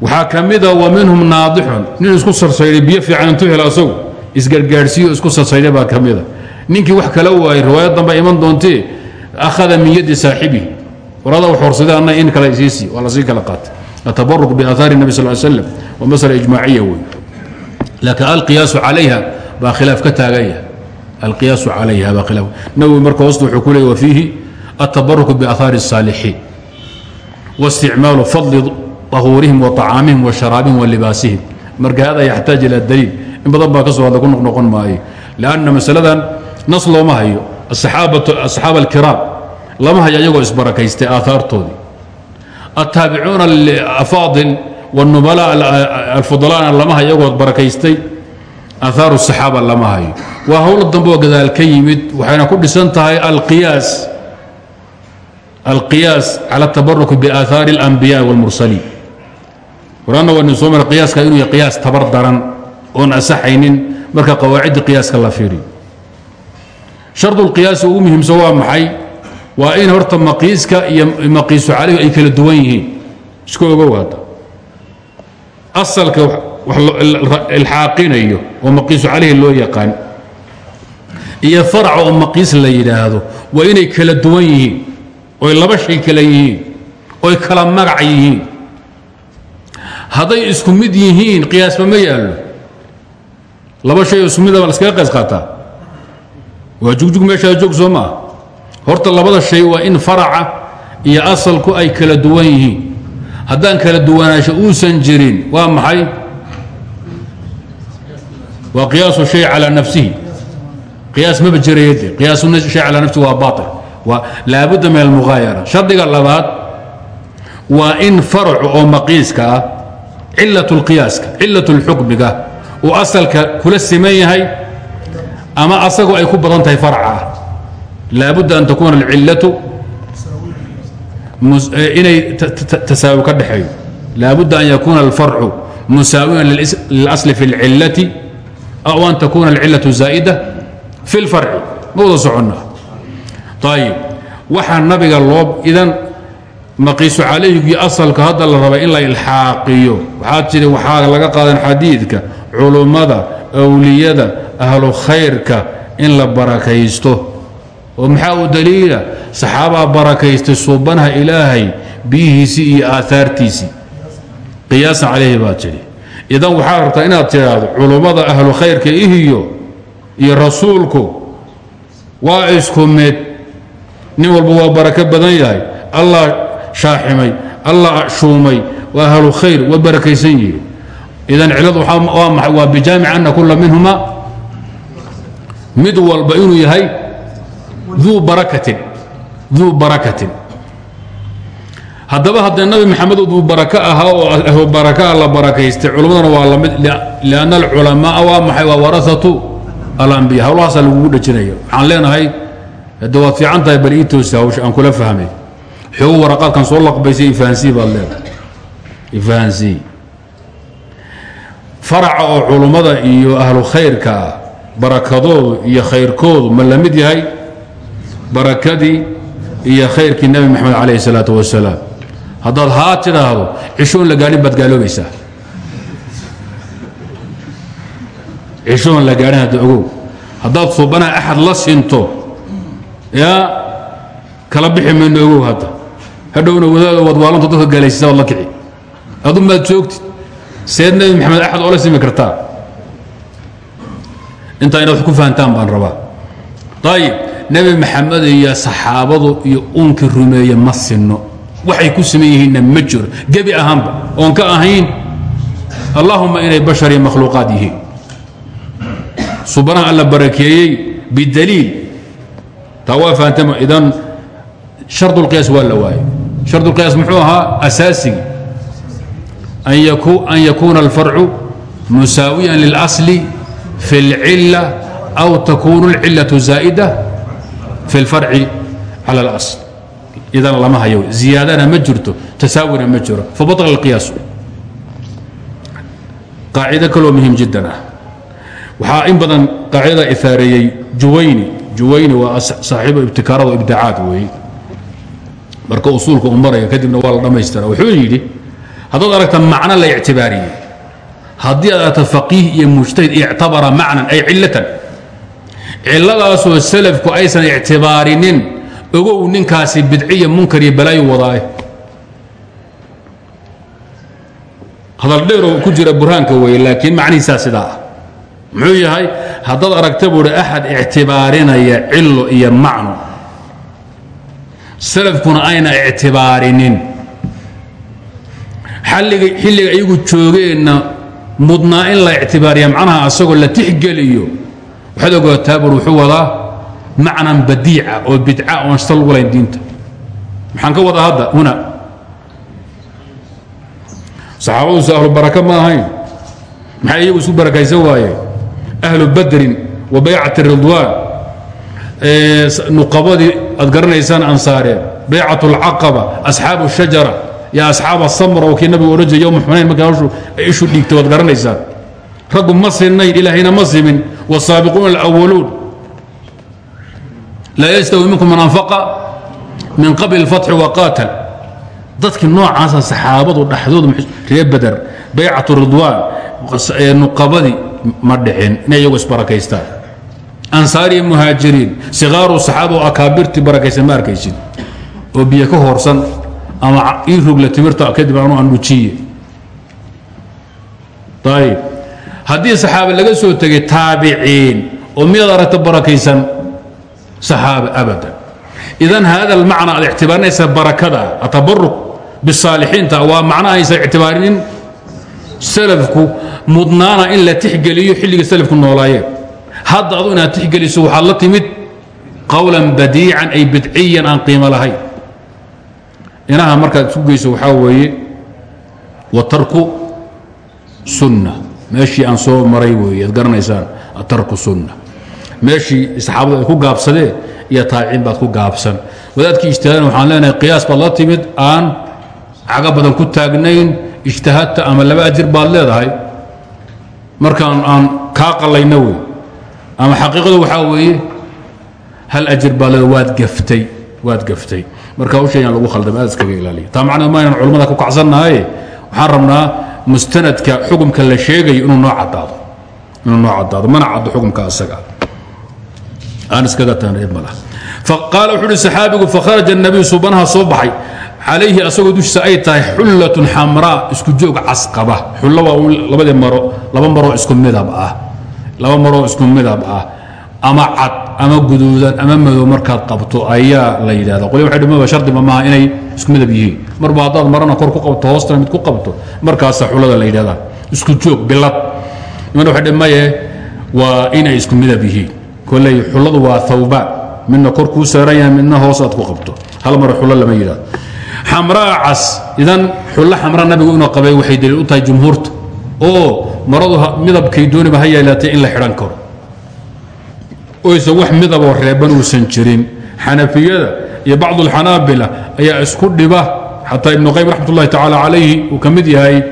Waxaa ka mida wa minhum naadixun. Nin isku sarsayday biyo fiican intuu helo asagu isgargaadhsiiyo isku sarsayday baa ka mida ninkii wax kala waayey riwaayad damba iman doontee akhada min yadi saaxibihi warada wax horsaday anna in kale isiisi waa lasii kala qaatay atabaruk biaahaari nabi sal slam waa masala ijmaaciya wey laakiin alqiyaasu calayha baa khilaaf ka taaganya alqiyaasu calayha baa khilaaf nawowi marka hoosta wuxuu ku leeyay wa fiihi atabaruku biaahaari الsaalixiin واsticmaalu fadli طahuurihim وطacaamihim وasharaabihim وlibaasihim marka hada yaxtaaj ila daliil in badan baa ka soo hadla ku noqnoqon maayo lanna masaladan nas looma hayo asaxaaba alkiraam lama hayo ayagoo isbarakaystay aahaartoodii altaabicuuna afaadil wاnubala alfudalaana lama hayo iyagoo barakaystay aahaaru الsaxaaba lama hayo waa howlo dambe oo gadaal ka yimid waxayna ku dhisan tahay alqiyaas alqiyaas cala atabaruki biaahaari اlanbiyaءi wاlmursaliin qur-aanna waa nin soo mara qiyaaska inuu yahay qiyaas tabar daran oon asaxaynin marka qawaacidda qiyaaska la fiiriyo shardulqiyaasi ugu muhiimsan waa maxay? Waa in horta maqiiska iyo maqiisu calayhu ay kala duwan yihiin. Isku ogow hadda asalka wax ilxaaqinayo oo maqiisu calayhi loo yaqaan iyo faraca oo maqiis la yidhaahdo waa inay kala duwan yihiin oy laba shay kala yihiin oy kala magac yihiin. Hadday isku mid yihiin qiyaasba ma yaallo laba shay oo isku midaba laskaga qays qaataa waa jugjug meeshaa joog soo maa horta labada shay waa in faraca iyo asalku ay kala duwan yihiin. Haddaan kala duwanaansho uusan jirin waa maxay? Waa qiyaasu shay calaa nafsihi. Qiyaas maba jirayade qiyaasu shay calaa nafsihi waa baail waa laabudda min almughaayara. Shardiga labaad waa in faracu oo maqiiska ah cilat lqiyaaska cilat lxukmiga uu asalka kula siman yahay ama asagu ay ku badan tahay farca. Ah laabudda an takuuna alcillatu eh, inay tasaawi ka dhexeeyo. Laabudda an yakuuna alfarcu musaawiyan lilasli fi اlcillati aw an takuuna alcillatu zaa'ida fi اlfarci ma wada soconnaa ayib waxaa nabiga loo idan maqiisu calayhigiyo asalka hadda la raba in la ilxaaqiyo. Waxaa jira waxaa laga qaadan xadiidka culummada awliyada ahlu khayrka in la barakaysto. Oo maxaa u daliila? Saxaabaa barakaystay suubanaha ilaahay biyihiisii iyo aahaartiisii qiyaasan calayhi baa jiri idan waxaa rabtaa inaad tidhaahdo culummada ahlu khayrka ihiyo iyo rasuulku waa isku mid. Nin walba waa barako badan yahay. Allah shaaximay allah shuumay waa ahlu khayr waa barakaysan yihi idan ciladu waa bijaamic ana kula minhuma. Mid walba inuu yahay duu barakatin duu barakatin. Haddaba haddee nabi maxamed duu barako ahaa oo ahlu barakaa la barakaystay culammadana waa la mid lianna alculamaa waa maxay? Waa warasatu alambiya hawlahaasaa lagugu dhajinaya waxaan leenahay waad fiican tahay bal ii hawsha aan kula fahmay. Xoogu waraqaadkan soo laqbaysay ifahansii baad leedahay. Ifahansii faraca oo culummada iyo ahlu khayrka ah barakadoodu iyo khayrkoodu ma la mid yahay? Barakadii iyo khayrkii nebi moxamed calayh isalaatu wasalaam. Haddaad haa tidhaahdo cishoon la gaadhin baad gaaloobaysaa cishoon la gaadhin hadda ogow. Haddaad suubanaha axad la sinto yaa kala bixi mayno ogow hadda. Hadhowna wadaado waad waalanto dadka gaalaysiisa waad la kici. Adu maad joogtid seed nebi maxamed axad oola simi kartaa. Intaa inaad wax ku fahantaan baan rabaa. Ayib nebi maxamed iyo saxaabadu iyo unkii rumeeye ma sinno. Waxay ku siman yihiinna ma jiro. Gebi ahaanba oon ka ahayn. Allahuma inay bashar iyo makhluuqaad yihiin. Subanaha alla barakeeyey bidaliil. Taa waa fahanteen idan shardulqiyaas waa la waayey. Shardulqiyaas muxuu ahaa asaasigii an yakuuna alfarcu musaawiyan lilasli fi اlcila aw takunu اlcilaة zaa'ida fi اlfarci cala اlasl idan lama hayo ziyaadana ma jirto tasaawina ma jiro fabaطla اlqiyaas qaacido kaloo muhim jiddan ah waxaa in badan qaacidada ifaareeyey juwayni juwayni waa saaxiibo ibtikaarada ibdaacaad weeye marka usuulka u maraya kadibna waa la dhammaystira wuxuu yidhi haddaad aragta macno la ictibaariyey. Haddii aad aragta faqiih iyo mujtahid ictabara macnan ay cilatan ciladaasoo salafku aysan ictibaarinin ogow ninkaasi bidciya munkar iyo balaayo wadaaye. Hadal dheeroo ku jira burhaanka weye laakiin macnihiisaa sidaa ah. Muxuu yahay haddaad aragta buuhi axad ictibaarinaya cillo iyo macno salafkuna ayna ictibaarinin xilliga iyagu joogeenna mudnaa in la ictibaariya macnaha asagoo la tixgeliyo waxaad ogaataa bur wuxuu wadaa macnan badiica oo bidca oon shta lagu layn diinta maxaan ka wadaa hadda huna saxaabaduusu ahlu baraka ma ahayn maxay iyagu isu barakaysan waayeen ahlu badrin wa baycati ridwaan nuqabadii aad garanaysaan ansaareen baycat اlcaqaba asxaabu الshajara ya asxaaba samra oo kii nabigu odhan jiray yowma xunayn markaa hawshu ay ishu dhiigta waad garanaysaan raggu ma sinnayn ilaahayna ma simin. Wsaabiquuna alwaluun laa yastawi minkum man anfaqa min qabli اlfatxi waqaatal dadkii noocaasa ah, saxaabadu dhexdoodu ree bader baycatu ridwaan nuqabadii ma dhicin inay iyagu isbarakaystaan. Ansaariya muhaajiriin sikaaru saxaaba oo akaabirtii barakaysan ma arkaysid oo biyo ka horsan ama ii rugla timirta kadib anu andhujiye ayib haddii saxaabe laga soo tegay taabiciin oo miyaad aragta barakaysan? Saxaabe abadan idan hada almacna aad ictibaarinaysa barakada atabaruk bisaalixiinta waa macna aysan ictibaarinin salafku mudnaana in la tixgeliyo salafku noolaayeen hadda adu inaad tixgeliso la timid qowlan badiican ay bidciyan aan qiimo lahayn inaha markaad isku geyso waxaa weeye wa tarku sunna. Meeshii aan soo maray weeye ad garanaysaan atarku sunna. Meeshii ku gaabsadeen iyo taabiciin baad ku gaabsan. Wadaadkii ijtihaadan waxaan leenahay qiyaas baad la timid aan caga badan ku taagnayn ijtihaadta ama laba ajir baad leedahay. Markaan aan kaa qallayna wey ama xaqiiqadu waxaa weeye hal ajir baad leedahay waad gaftay waad gaftay marka hawshayaan lagu khaldamay aad iskaga ilaaliya taa macnaheed ma aynan culummada ku kacsannahaye waxaan rabnaa mustanadka xukumka la sheegayo inuu noo caddaado. Inuu noo caddaado. Mana caddo xukumka asaga. Aan iskaga taanreeb ma laha qaala wuxuu uhi saxaabigu fakharaja الnabiyu subanaha soo baxay. Calayhi asagoo dushiisa ay tahay xullatun xamraa isku joog casqaba. Xullo waa labadii maro laba maroo isku midab ah. Laba maroo isku midab ah ama cad ama guduudan ama madow markaad qabto ayaa la yidhahda qoli waxay dhimaba shardiba maaha inay isku midab yihiin. Marba haddaad marana kor ku qabto hoostana mid ku qabto markaasa xullada la yidhahdaa. Isku joog bilad. Nimana waxay dhimaye waa inay isku midab yihiin. Kolley xulladu waa thawbaan midna kor kuu saaran yahay midna hoos ku qabto. Hal mar xullo lama yidhahdo xamraa cas idan xullo xamraa nabigu inuu qabay waxay daliil u tahay jumhuurta. Oo maradu midabkay dooniba ha yeelatay in la xidhan karo oyse wax midaboo reeban uusan jirin. Xanafiyada iyo bacdu alxanaabila ayaa isku dhiba. Xataa ibnu qaym raxmatullahi tacaala calayhi uu ka mid yahay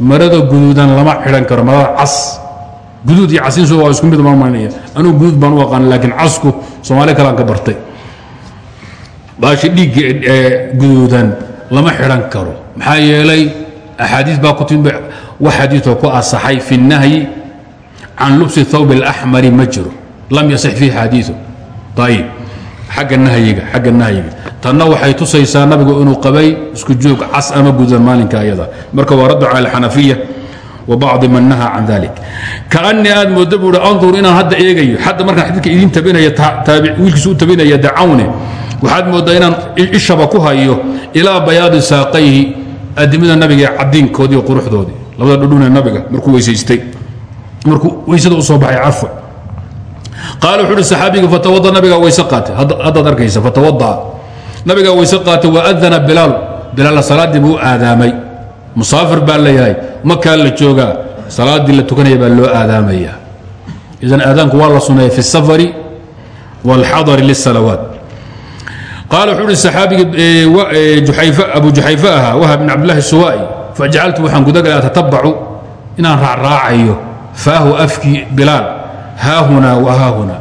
marada guduudan lama xidhan karo marada cas. Guduud iyo casinsu waa isku mid mamanaya anugu guduud baan u aqaan laakiin casku soomaali kalaan ka bartay. Baashi dhiigga eh, guduudan lama xidhan karo. Maxaa yeelay axaadiis baa ku timi wax xadiioo ku asaxay fi nahyi can lubsi thawb اlaxmari ma jiro lam yasix fiihi xadiiu ayib xagga nahyiga xagga nahyiga. Tanna waxay tusaysaa nabigu inuu qabay isku joog cas ama gududan maalinka ayada. Marka waa raddu cala alxanafiya wbacdi man nahaa can dalik kaanii aad moodo buui andur inaan hadda eegayo. Hadda markaan xadiidka idin tabinaya wiilkiisu u tabinaya dacawne waxaad mooddaa inaan ishaba ku hayo ilaa bayaadi saaqayhi adimada nabiga ee cadiinkoodii quruxdoodii. Labada dhudhune nabiga markuu weysaystay markuu weysada u soo baxay cafwa qaala wuxuu uhi saxaabiga fatawada nabigaa weyse qaatay haddaad arkaysa fatawada'a nabigaa weyse qaatay wa adana bilaal bilaal salaaddii buu aadaamay musaafir baa layahay makaa la joogaa salaaddii la tukanaya baa loo aadaamaya idan aadaanku waa la suneeya fi الsafari wاlxadari lلsalawaat qaala wuxuu uhi saxaabigii abu juxayfe ahaa wahab bin cabdillahi suwaa'i fajacaltu waxaan gudagalay atatabacu inaan raacraacayo faahu afkii bilaal haahunaa wa haahunaa.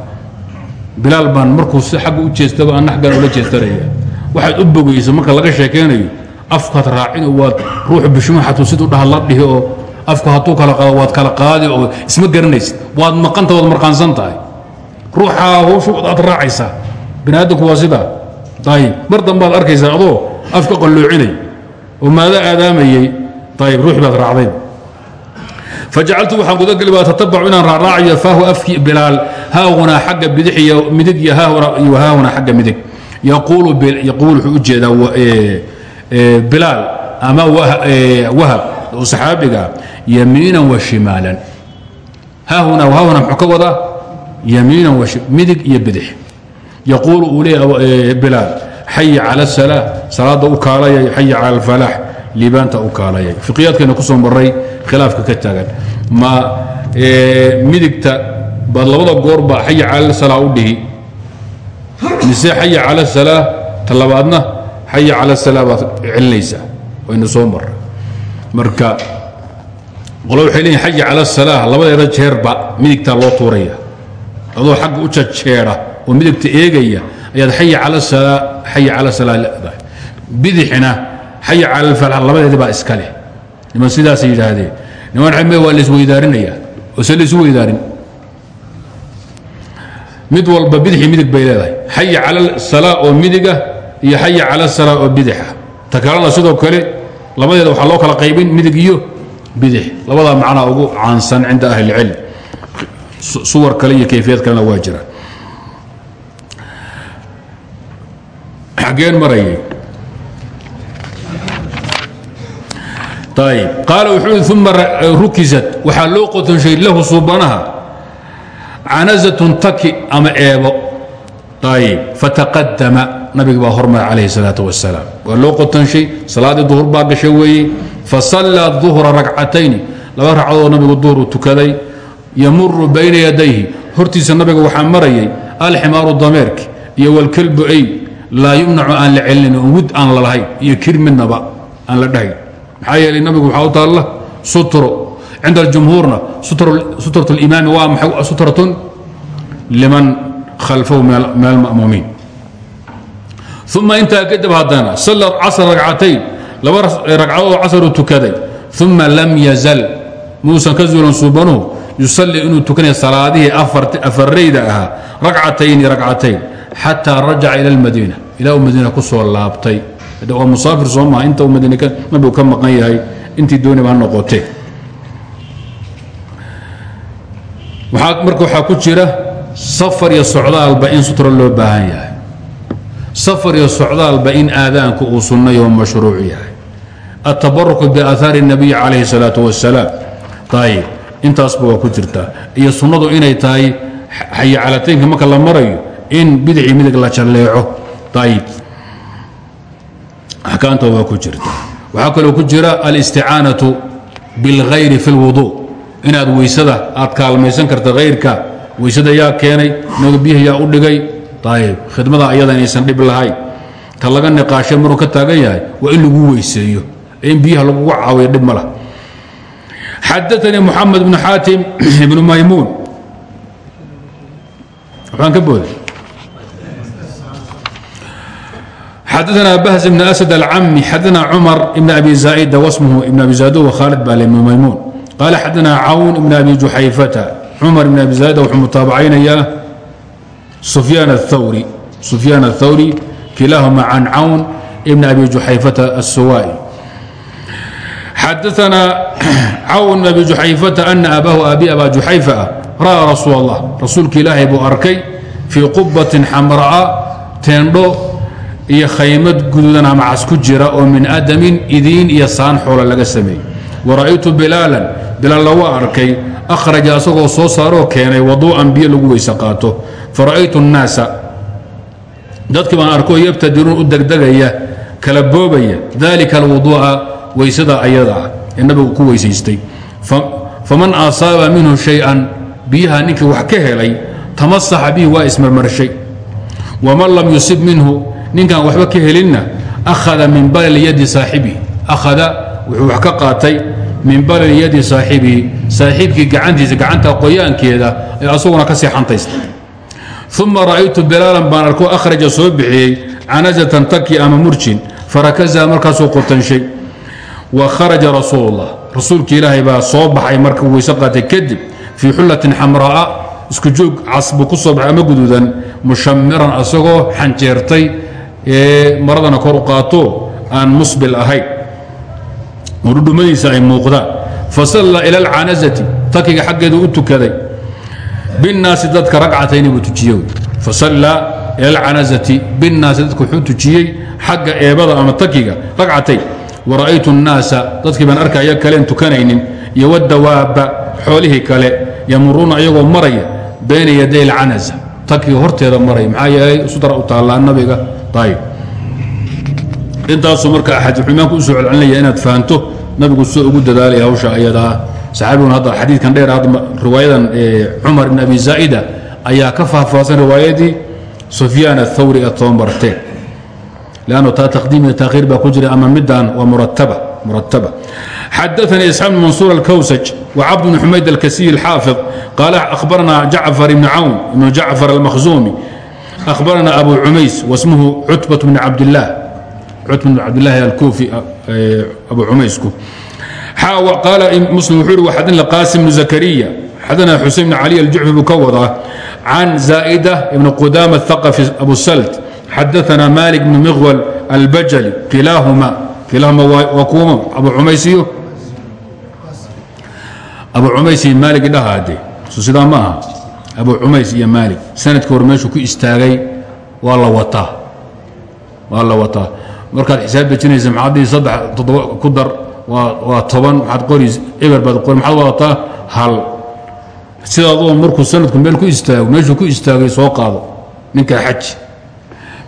Bilaal baan markuu si xagga u jeestaba aan naxgan ula jeestanaya waxaad u bogayso marka laga sheekaynayo afkaad raacin waad ruuxu bishmuxatu siduu dhaha la dhihi oo afku hadduu kala qaado waad kala qaadi oo isma garanaysid. Waad maqanta waad marqaansan tahay. Ruuxaa howshu aad raacaysaa. Bini aadamku waa sidaa. Ayib mar dambaad arkaysaa adoo afka qalloocinay oo maada aadaamayey ayib ruuxi baad raacday fajacaltu waxaan gudageli tatabacu inaan raaraacayo faahu afki bilaal haahunaa xagga bidix iyo midig iyo haahunaa xagga midig yaquul wuxuu u jeedaa bilaal ama wahab oo saxaabiga yamiinan wa shimaalan haahuna haahuna muxuu ka wadaa yamiinan midig iyo bidix yaquulu uu leeya bilaal xayi cala asalaa salaada u kaalayay xayi cala alfalaax liibaanta u kaalayay fiqiyaadkeena ku soo maray khilaafka ka taagan. Ma midigta baad labada goorba xayi cala salaa u dhihi. Mise xayi cala salaa ta labaadna xaya cala salaa baad celinaysaa wayna soo mara marka qolo waxay leeyihiin xaya cala salaa labadeeda jeerba midigtaa loo tuuraya. Adoo xagga u jajeedha oo midigta eegaya ayaad xaya cala salaa xaya cala salaa leedahay. Bidixina xaya cala alfalx labadeeda baa iska leh niman sidaasay yidhaahdeen niman xame waa la isweydaarinayaa oo se la isu mid walba bidixi midig bay leedahay xaya cala salaa oo midiga iyo xaya cala salaa oo bidixa ta sidoo kale labadeeda waxaa loo kala qaybin midig iyo bidix labadaa macnaa ugu caansan cinda ahli اlcilm suwar kale iyo kayfiyad kalena waa jira xageen marayay qaal wuxuu uma rukisat waxaa loo qotonshay lahu suubanaha canazatun taki ama eebo ayb fataqadama nabiga baa hormara calayhi salaat wasalaam waa loo qotonshay salaadii duhur baa gasha weeye fasallaa duhra ragcatayni laba ragcadood nabigu duhru tukaday yamuru bayna yadayhi hortiisa nabiga waxaa marayay alximaaru dameerki iyo walkelbu ay laa yumnacu aan la celinin wud aan lalahayn iyo kir midnaba aan la dhahayn maxaa yeelay nabigu waxaa u taalla sutro cinda aljumhuurna sutrat اlimaami waa maxay sutratun liman khalfahu min alma'muumiin uma intaa kadib haddana salla casr ragcatayn laba ragcadood casru tukaday. Uma lam yazal muusan ka zuulan yusalli inuu tukanaya salaadihii afarayda ahaa ragcatayni ragcatayn xataa rajaca ila اlmadiina ilaa uu madiina ku soo laabtay waa musaafir soo maha inta uu madiina nabigu ka maqan yahay intii dooniba ha noqotee marka waxaa ku jira safar iyo socdaalba in sutra loo baahan yahay safar iyo socdaalba in aadaanku uu sunnay oo mashruuc yahay atabaruku biaahaari الnabiy calayhi الsalaaة wasalaam ayib intaasba waa ku jirtaa iyo sunnadu inay tahay xayacalataynka marka la marayo in bidixii midig la jalleeco ayib axkaamta waa ku jirta waxaa kaloo ku jira alisticaanatu bilkhayri fi lwudu inaad weysada aad kaalmaysan karta hayrka weysada yaa keenay inagu biyaha yaa u dhigay ayb khidmada ayada inaysan dhib lahayn ta laga niqaashay maruu ka taagan yahay waa in lagu weyseeyo in biyaha lagugu caawiyo dhib ma lah xadaanii bnu xaatim ibnu maymuun waxaan ka booday xadana bahs bn asad alcami xadana cumar ibn abi zaaida wasmhu ibn abi zaaid wkhaalid baa le maymuun qaala xadana cawn ibn abi juxayfata cumar ibn abi zaaida wuxuu mutaabacaynayaa sufyaan athawri kilaahuma can cawn ibn abi juxayfata asuwaai xadana cawn ibn abi juxayfata ana abaahu abi aba juxayfa ah ra'aa rasuul allah rasuulka ilaahay buu arkay fii qubatin xamraa teendho iyo khaymad guduudan ama cas ku jira oo min adamin idiin iyo saan xoola laga sameeyey. Wara'aytu bilaalan bilaal lagu arkay akhraja asagoo soo saaroo keenay waduu'an biyo lagu weyse qaato. Fara'aytu الnaasa dadkii baan arkoo yabtadiruun u degdegaya kala boobaya dalika alwuduu'a weysada ayada ah ee nabigu ku weysaystay. Faman asaaba minhu shay-an biyaha ninkii wax ka helay tamasaxa bihi waa ismarmarshay waman lam yusib minhu ninkaan waxba ka helinna akhada min balali yadi saaxibihi akhada wuxuu wax ka qaatay min balali yadi saaxibihi saaxiibkii gacantiisa gacanta qoyaankeeda ee asaguna ka sii xantaysta uma ra'aytu bilaalan baan arko akhraja soo bixiyey canazatan taki ama murjin farakazaha markaasuu qotanshay wa kharaja rasuul اllah rasuulki ilaahay baa soo baxay markuu weyse qaatay kadib fii xullatin xamraa'a isku joog cas buu ku soo baxay ama guduudan mushamiran asagoo xanjeertay ee maradana kor u qaato aan musbil ahayn oo dhudhumadiisa ay muuqdaan. Fasalla ila alcanazati takiga xaggeedu u tukaday. Binaasi dadka ragcatayni buu fasalla ila alcanazati binnaasi dadka wuxuu tujiyey xagga eebada ama takiga ragcatay. Wara'aytu nnaasa dadkii baan arkaya kaleen tukanaynin. Iyo wadawaabba xoolihii kale yamuruna iyagoo maraya bayna yaday alcanaza. Takiga horteeda maraya maxaa yeelay sudra u taallaa nabiga intaasuu marka axadulximaanku usoo celcelinaya inaad fahanto nabigu soo ugu dadaalaya hawsha ayadaa saxaabiguna hadda xadiidkan dheer hadda riwaayadan cumar ibn abi zaa'ida ayaa ka faahfaahsan riwaayadii sufyaan aلthawri ee toban barteen lannu taa taqdiim iyo taakhiir baa ku jira ama midaan waa murataba murataba xadaثnii isxaaq bn mansuur alkawsaj wcabd bn xumayd alkasiy اlxaafid qaala akhbarna jacfar ibn cawn ibn jacfar almakhzumi abu cumays wasmuhu cutbat bn cabdilah cutbat bn cabdilahi alkuufi abu cumaysku qaala muslim wuxuu ihi waxadana qaasim bnu zakariya xadana xusein bn cali aljucfi buu ka wadaa can zaa'ida ibn qudama athaqafi abu salt xadaana malik bn miqwal albajali kilaahuma kilaahuma waa kuwama abu cumays iyo abu cumays iyo maalig idhahaade so sidaa ma aha abu cumays iyo maalig sanadka hore meeshuu ku istaagay waa la wataa. Waa la wataa. Markaad xisaab dejinaysa maxaad dhihi saddex toddoba ku dar waa toban maxaad qori eber baad qori maxaad wadataa hal. Sidaadoo markuu sanadku meel ku istaago meeshuu ku istaagay soo qaado ninkaa xaji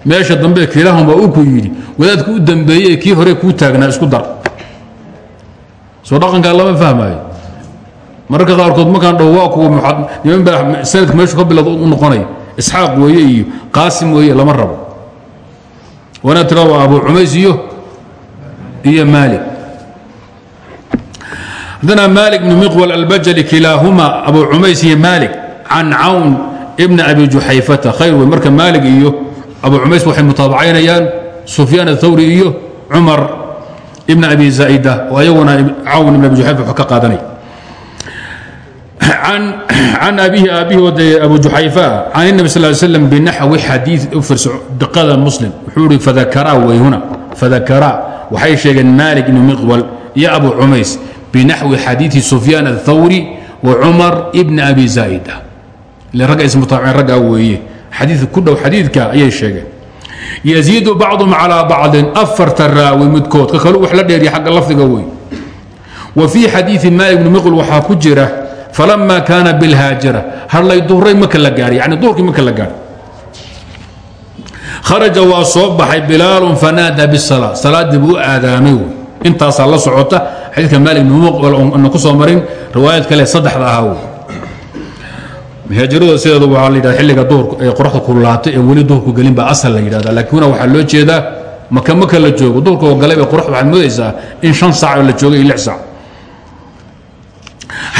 meesha dambe kiilahum baa uu ku yidhi wadaadku u dambeeyey kii hore kuu taagnaa isku dar. Soo dhaqankaa lama fahmaayo mararka qaarkood markaan dhaho waa kuwa muxaad niman baa sanadka meeshu ka bilowda u noqonay. Isxaaq weeye iyo qaasim weeye lama rabo. Waa abu cumays iyo iyo maalik. Haddana maalik bnu miqwal albajali kilaahuma abu cumays iyo maalik can cawn ibna abi juxayfata. Khayr marka maalik iyo abu cumays waxay mutaabacaynayaan sufyaan athawri iyo cumar ibna abi zaa'ida oo ayaguna cawn ibn abi juxayfa ka qaadanaya can abihi aabihi wade abu juxayfa can الnabi sal slam binaxwi xadii u firso diqada muslim wuxuu ihi fadakaraa weyhuna fadakaraa waxay sheegeen malik ibn miqwal iyo abu cumays binaxwi xadiiثi sufyaan aلthawri wa cumar ibn abi zaa'ida ile ragga ismutaabiceen raggaa weeye xadii ku dhow xadiidka ayay sheegeen yaziidu bacdum calىa bacdin afarta raawi midkood ka kalu wax la dheeriya xagga lafdiga wey wa fii xadiiثi malik ibn miqwal waxaa ku jira falama kaana bilhaajira hadlay duhray maka la gaadhay yani duhurkii maka la gaadhay kharaja waa soo baxay bilaalun fanaada bisalaa salaaddii buu aadaamay wey intaasaa la socota xadiidka maalik bn muqbal oona ku soo marin riwaayad kale saddexda ahaa wey haajirada sideedu waxaa la yidhahda xilliga duhurku ee qoraxda kululaatay ee weli duhurku gelin baa asal la yidhahda laakiin waxaa loo jeedaa maka maka la joogo duhurka oo galay bay qoraxda waxaad moodaysaa in shan saac la joogay iyo lix saac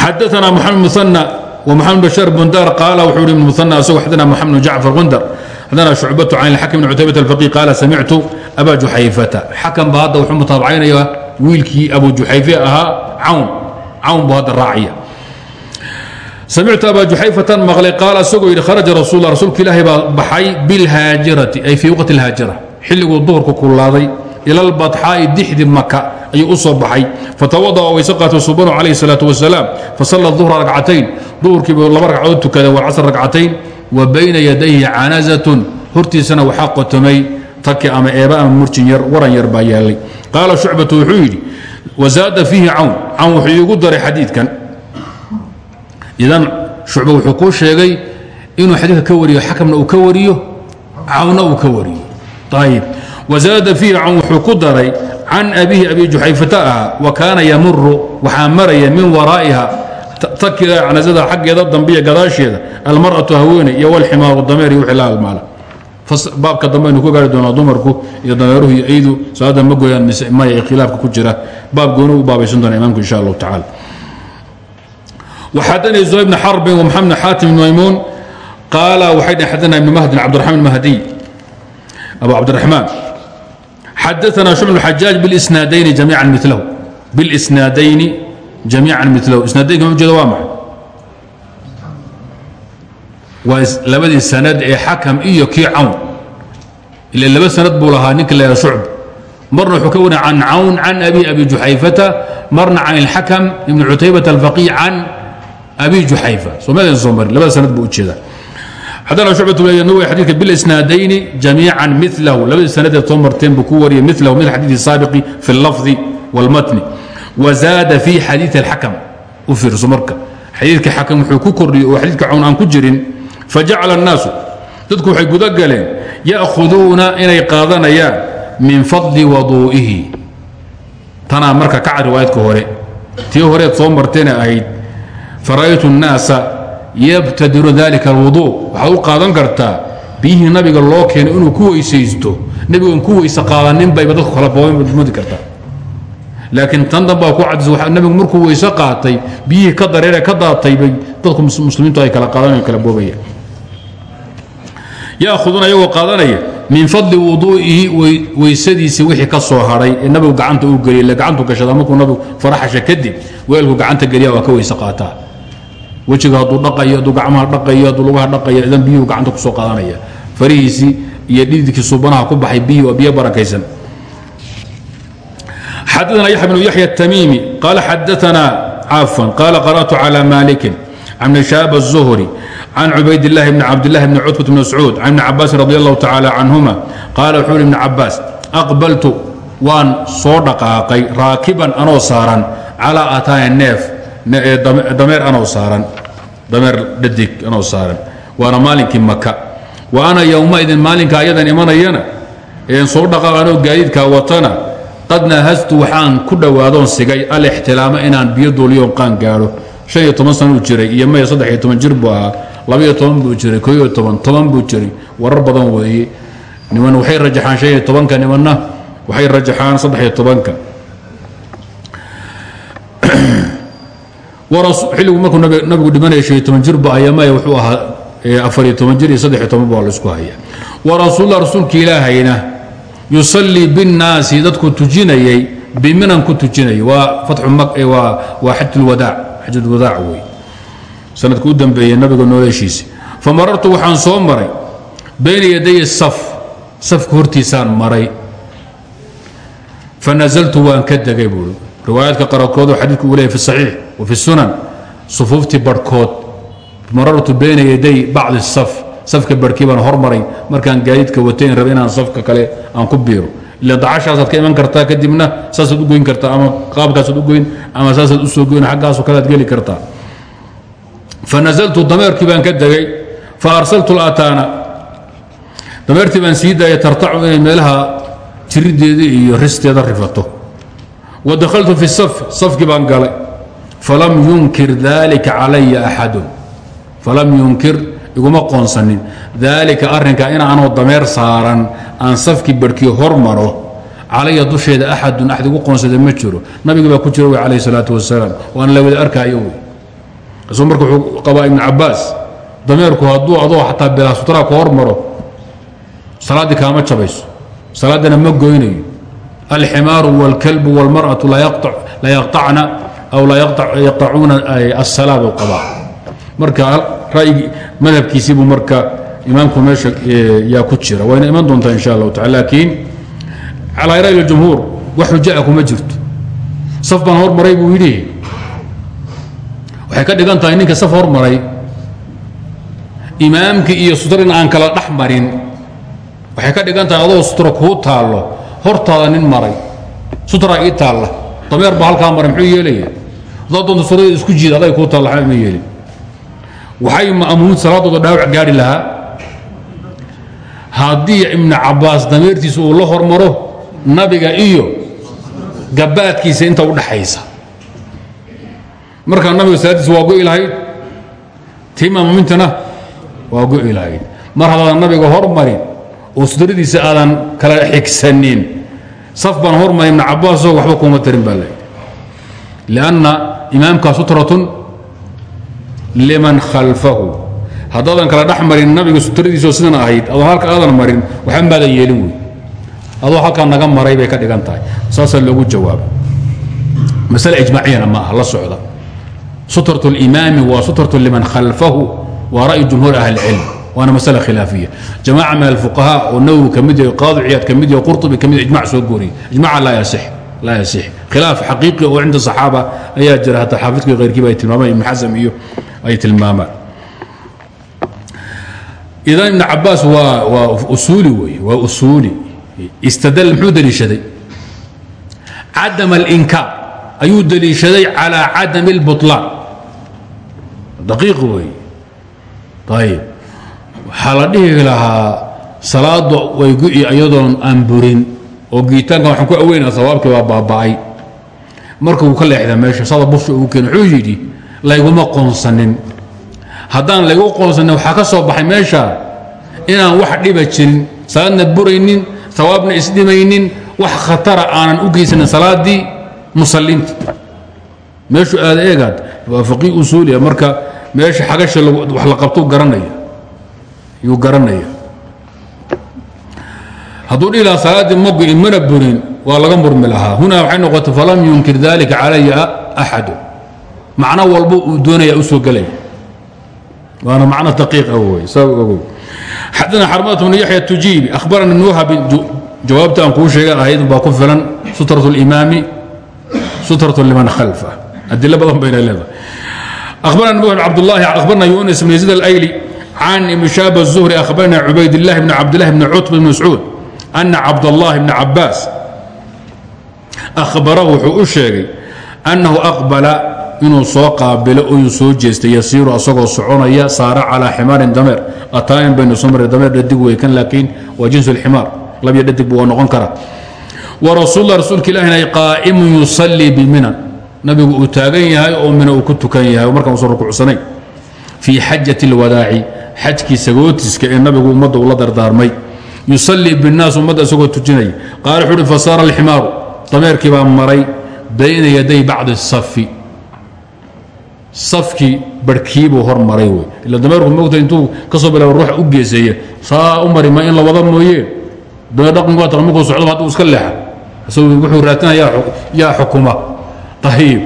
xadaana mxamed muana wmamed bashiir bundar qaala wuxuu ihi muana asagoo xadana moxamed bn jacfar gundar xadana shucbatu can ilxakim bn cutaybat alfaqih qaala samictu abaa juxayfata xakam baa hadda wuxuu mutaabacaynaya wiilkii abu juxayfe ahaa cawn cawn buu hadda raaciya samictu abaa juxayfatan maqlay qaala isagoo yidhi kharaja rasulla rasuulka ilaahay baa baxay bilhaajirati ay fii waqti alhaajira xilliguu duhurku kulaaday ila اlbaطxaa'i dixdi maka ayuu u soo baxay fatawada'a wayse qaatay subanu calayhi الsalaaةu wasalaam fasalla duhra ragcatayn duhurkiibuu laba ragcadood tukaday walcasr ragcatayn wa bayna yadayhi canazatun hortiisana waxaa qotomay taki ama eeba ama murjin yar waran yar baa yaallay qaala shucbatu wuxuu yidhi wazaada fiihi cawn cawn wuxuu iigu daray xadiidkan idan shucba wuxuu kuu sheegay inuu xadiidka ka wariyo xakamna uu ka wariyo cawnna uu ka wariyo ayib wazaada fiihi wuxuu ku daray can abiihi abi juxayfata ahaa wa kaana yamuru waxaa maraya min waraa'iha takiga canaasada xaggeeda dambiya gadaasheeda almar'atu haweeney iyo walximaaru dameer iyo wixii la halmaala baabka dambe aynu ku gaari doonaa dumarku iyo dameeruhu iyo eydu salaada ma gooyaan mise maya khilaafka ku jira. Baab gooni u baabaysan doona imaamku insha allahu tacala waxadana zuhay bn xarbin wamamed bn xaatim bn maymuun qaala waxay dhen xadana ibnu mahdin cabdiraxmaan mahdiy abu cabdiraxmaan xadaana shub xajaaj bsnaadayni amiian milahu bilsnaadayni jamiican milahu isnaadaynka ma ujeeda waa maxay waa labadii sanad ee xakam iyo kii cawn ila laba sanad buu lahaa ninka la shucb marna wuxuu ka wari can cawn can abi abi juxayfata marna can اlxakam ibn cutaybata alfaqiih can abi juxayfa soo meedan soo marin labada sanad buu u jeedaa xadana shucbat nawi xadidka bilisnaadayni jamiican milahu labadii sanadeed soo marteen buu ku wariyay milahu mil xadiidi saabiqi fi اllafdi wاlmatni wazaada fi xadiidi اlxakam u fiirso marka xadiidka xakam wuxuu ku kordhiyey oo xadiidka cawn aan ku jirin fajacala الnaasu dadku waxay guda galeen ya'khuduuna inay qaadanayaan min fadli waduu'ihi tanaa marka kaca riwaayadka hore tii horeed soo marteena ahayd fara'aytu الnaasa yabtadiru dalika اlwudu waxaad u qaadan kartaa biyihii nabiga loo keenay inuu ku weysaysto nebigoon ku weyse qaadanin bayba dadku kala boomadi kartaa. Laakiin tan danbaa ku cadis nebigu markuu weyse qaatay biyihii ka dareere ka daatay bay dadku muslimiintu ay kala qaadanayan kala boobayaan. Yaahuduuna iyagoo qaadanaya min fadli wuduu'ihi weysadiisii wixii ka soo hadhay ee nabigu gacanta u geliya ile gacantu gashada markuu nabigu faraxasha kadib weelku gacanta geliya waa ka weyse qaataa wejiga hadduu dhaqayo hadduu gacmaha dhaqayo hadduu lugaha dhaqayo idan biyuhu gacanta kusoo qaadanaya farihiisii iyo dhididkii suubanaha ku baxay biyi waa biyo barakaysan xadana yaxya bnu yaxya التamiimi qaala xadaana cafan qaala qarأtu calى maliki can bn shaab الzuhri can cubayd اllahi bni cabdillahi bni cutbat bn mascuud can ibni cabaasin radi allahu tacala canhuma qaala wuxuu hi ibni cabaas aqbaltu waan soo dhaqaaqay raakiban anoo saaran calaa ataani neef dameer anoo saaran. Dameer dhadig anoo saaran. Waana maalinkii maka wa ana yowmaidin maalinka ayadan imanayana een soo dhaqaaqanoo gaadiidkaa watana qad nahastu waxaan ku dhowaadoon sigay alixtilaama inaan biyo duuliyoon qaan gaadho. Han iyo toban sanuu jiray iyo maya saddex iyo toban jir buu ahaa. Labaiyo toban buu jiray ko iyo toban toban buu jiray. Warar badan weeye niman waxay rajaxaan han iyo tobanka nimanna waxay rajaxaan saddex iyo tobanka xilligu markuu nabigu dhimanaya han iyo toban jir bu ayamaya wuxuu ahaa afar iyo baa la isku haya wa rasuullah rasuulka ilaahayna yusallii binnaasi dadku tujinayay biminan ku tujinayay. Waa waa xajulwadaac wey sanadka u dambeeyey nabiga noloshiisi. Fa marartu waxaan soo maray bayna yaday saf safka hortiisaan maray. Fa nazaltu waan ka degay buui riwaayaadka qaarkood oo xadiidku uu leeyay fi saxiix wa fi sunan sufuuftii barhkood marartu bayna yaday bacdi saf safka barhkii baan hormaray markaan gaadiidka watayn raba inaan safka kale aan ku biiro. Ila dacashaasaad ka iman kartaa kadibna saasaad u goyn kartaa ama qaabkaasaad u goyn ama saasaad u soo goyn xaggaasoo kalead geli kartaa. Fa dameerkii baan ka degay fa arsaltu lataana dameertii baan sii daaya tartacu inay meelaha jirideeda iyo risteeda rifato wa dakhaltu fi saf safkii baan galay falam yunkir dalika calaya axadun falam yunkir iguma qoonsanin daalika arrinka in aanoo dameer saaran aan safkii barhkii hormaro calaya dusheeda axadun axad igu qoonsada ma jiro nabiga baa ku jira wey calayh salaatu wasalaam waana la wada arkaayo wey isuu marka wuxuu qabaa ibnu cabbaas dameerku hadduu adoo xataa bilaa sutraa ku hormaro salaaddii kaama jabayso ma goynayo alximaaru wاlkalbu wاlmarأaةu la yaqطacna aw la yaqطacuuna aلsalaa buu qabaa marka ra'yigi madhabkiisii buu marka imaamku meesha yaa ku jira wayna iman doontaa in sha allahu taala laakiin calaa ra'yi اjumhuur wax xujaa kuma jirto saf baan hormaray buu yidhi waxay ka dhigan tahay ninka saf hormaray imaamkii iyo sutrin aan kala dhex marin waxay ka dhigan tahay adoo sutra kuu taallo hortaada nin maray. Sutra ii taalla. Dameer baa halkaa maray muxuu yeelaya haddaad doonto suradeeda isku jiida aday kuu taalla ma yeelin waxay ma'muud salaadooda dhaawac gaadhi lahaa? Haddii ibnu cabbaas dameertiisa uu la hormaro nabiga iyo gabbaadkiisa inta u dhaxaysa. Markaa nabiga salaaddiisa waa go'i lahayd. Tii ma'muumiintana waa go'i lahayd. Mar haddaadan nabiga hormarin oo sudradiisa aadan kala xigsanin saf baan hormarin ibnu cabbaasoo waxba kuma tarin baa layidhi lianna imaamkaa sutratun liman khalfahu. Haddaadan kala dhex marin nabiga sutradiisao sidan ahayd. Adoo halka aadan marin waxba maadan yeelin wey adoo halkaa naga maray bay ka dhigan tahay. Saasaa loogu jawaaba masale ijmaaciyana ma aha la socda. Sutrat اlimaami waa sutratu liman khalfahu waa ra'yu jumhuur ahli اlcilm waana masl khilaafiya. Jamaca min afuqaha oo nawwi ka mid yahy qaadi ciyaad ka mid yah qurtubi ka mid ah, ijmac soo gooriye ijmaca laa yasix laa yasix. Khilaaf xaqiiqi oo cinda saxaaba ayaa jira hataa xaafidku iyo hayrkiiba ay tilmaamaan ibnu xasam iyo ay tilmaamaan. Idan ibn cabaas waa waa usuuli wey waa usuuli. Istadal muxuu deliishaday cadam alinkaar. Ayuu deliishaday calaa cadam اlbuطlaan daqiiq wey ayb waxaa la dhihi lahaa salaadu way gu'i iyadoon aan burin oo giitaankan waxaan ku aweynaa sawaabkii baa baaba'ay. Marka uu ka leexda meesha sada busha uu keen wuxuu yidhi layguma qoonsanin. Haddaan laygu qoonsanin waxaa ka soo baxay meesha inaan wax dhiba jirin salaadna buraynin hawaabna isdhimaynin wax khatara aanan u geysanin salaaddii musallinta meeshuu aada eegaad waa faqii usuuliya marka meesha xagasha wax la qabtuu garanaya yuu garanaya. Hadduu dhihi lahaa salaaddii ma mana burin waa laga murmi lahaa. Hunaa waxay noqotay falam yunkir dalika calaya axadu macno walba uu doonaya u soo waana macno daqiiq ah wey saa xadana xarmat bnu yaxya tujiibi akhbarani nuuha bin jawaabta aan kuu sheega ahayd baa ku filan sutratu limaami sutratu liman khalfa. Adilo badan bayna leedahay. Akhbarani nuuh bn cabdullahi akhbarna yunis bn yaziid alayli عن ابن شاب الزهري أخبرنا عبيد الله بن عبد الله بن عتب بن مسعود أن عبد الله بن عباس أخبره وxuu u sheegay أنه أقبل inuu soo qaabilo oyuu soo jeestay yasiiru asagoo soconaya saara calaa ximaarin dameer ataayan baynu soo maray dameer dhadig wey kan laakiin waa jinsu lximaar labya dhadig buu waa noqon karaa wa rasuullah rasuulka ilaahina qaa'imun yusallii biminan nabigu uu taagan yahay oo mina uu ku tukan yahay markaan usan rukuucsanayn fii xajati اlwadaaci xajkii sagootiska ee nabigu ummadda ula dardaarmay. Yusallii binnaas ummadda isagoo tujinaya qaala wuxuu uhi fasaara dameerkii baa maray bayna yaday bacdi الsafi safkii barhkiibuu hormaray wey. Ila dameerku mogta intuu ka soo bilaabo ruux u geeseeya saa u mari ma in la wada mooyee dameer dhaqanku waa taqan socdo hadduu iska leexa? Isagu wuxuu raatinaya yaa xukuma. Ayib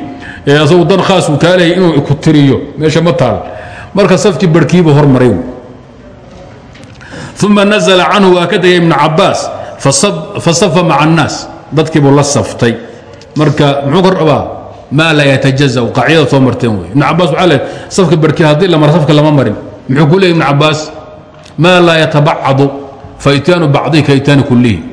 asagu dan khaas uu kaa inuu ku tiriyo meesha ma taal marka safkii barhkiibuu hormaray uma nazla canhu waa ka tegay ibnu cabaas fasafa maca annaas. Dadkiibuu la saftay. Marka muxuu kor dhabaa maa laa yatajaza qaacidada ibn cabaas waxaa le safka haddii la mara safka lama marin. Muxuu ku ibn cabaas maa laa yatabacadu fa itaanu bacdihi ka itaani kullihi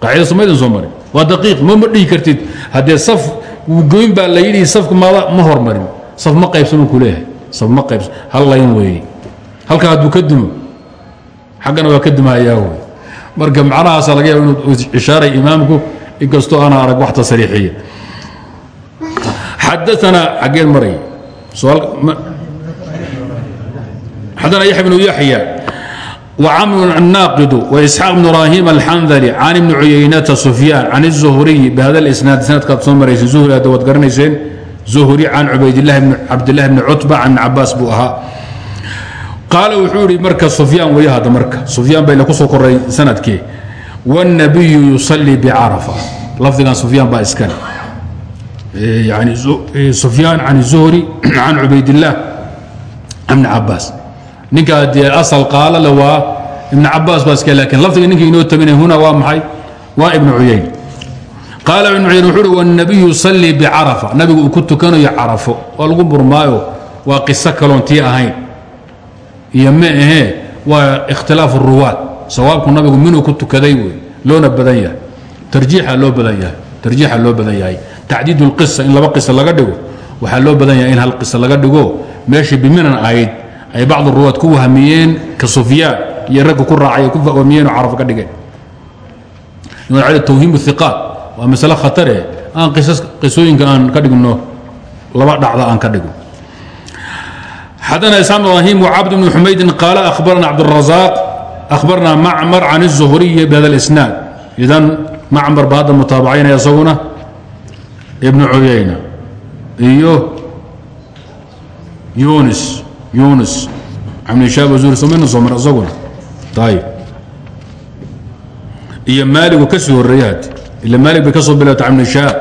qaacida somaydin soo marin. Waa daqiiq kartid. Haddee saf goyn baa la yidhi safka maada ma hormarin. Saf ma qaybsanuu ku saf ma qaybsan hal layn weeye halka hadduu ka dumo xaggana waa ka dumahayaa wey marka macnahaasa laga yaaba inuu ishaaray imaamku inkastoo ana arag wax tasriixiya xadaana xaggeen maray xadana yaxya bnu yaxya وcmr الناaqd وإسحاaq بن إbrahيm الxandلي can ibni cuyaynata سufyaan can الزhriي bhada اsnaad sanadkaad soo maraysa zuhri hadda waad garanayseen zuhri can cabdlahi bni cutba can cabaas buu ahaa. Qaal wuxuu ihi marka sufyaan way hadda marka. Sufyaan bay ku soo koray sannadkii. Wاnabiyu yusalii bcarafa lafdigan sufyaan baa iskale yani sufyaan can zuhri can cubaydillaah bni cabaas ninkaa dee asal qaalo le ibn cabaas baa laakiin lafdiga ninka inoo taminay huna waa maxay? Waa ibnu cuyayn qaala ibn cuyayn wuxu uhi wanabiyu sallii bicarafa. Nabigu uu ku tukanayo carafo. Waa lagu burmaayo waa qiso kaloon tii ahayn. Iyo ma ahee waa ikhtilaafu ruwaad. Sawaabku nabigu minuu ku tukaday wey loona badan yahay. Tarjiixa loo badan yahay tarjiixa loo badan yahay. Tacdiid اlqisa in laba qisa laga dhigo waxaa loo badan yahay in hal qisa laga dhigo. Meeshii biminan ahayd ay bacdu ruwaad ku wahmiyeen ka sufyaan iyo ragga ku raacay ku wahmiyeen oo ka dhigeen. Twhiim iqaat waa masale khatare aan qisooyinka aan ka dhigno laba dhacda aan ka dhigno xadana isxaaq ibrahim wcabd bn xumaydin qaala akhbarana cabdالrazaaq akhbarna macmar can الzuhriyi bhada اlisnaad idan macmar ba hadda mutaabacaynaya isaguna ibnu cuyayna iyo yunis yunus amn shaab zuhri somayna soo mar isaguna ayib iyo maaligu ka sii horreeyey had ila maalig bay ka soo bilowta camni shaab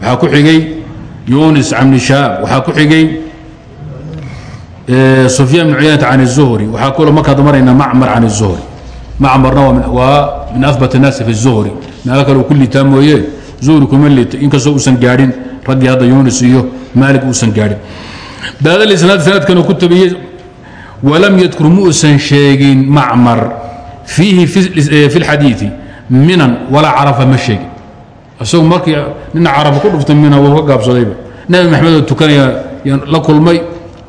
waxaa ku xigay yunis camni shaab waxaa ku xigay sufyaan bn cuyaynata can الzuhri waxaa kulo markaad maraynaa macmar can الzuhri macmarna waa min ahbat الnaasi fi الzuhri meelo kale uu ku liitaa mooye zuhri kuma liita inkastoo uusan gaadhin raggii hadda yunis iyo maalig uusan gaadhin baada isnaad sanadkan ku tabiyey walam yadkur muusan sheegin macmar fiihi fi اlxadiiثi minan walaa carafa ma sheegin isagu markii nina carafa ku dhuftay mina wuu ka gaabsadayba nebi maxamed oo tukanaya yaan la kulmay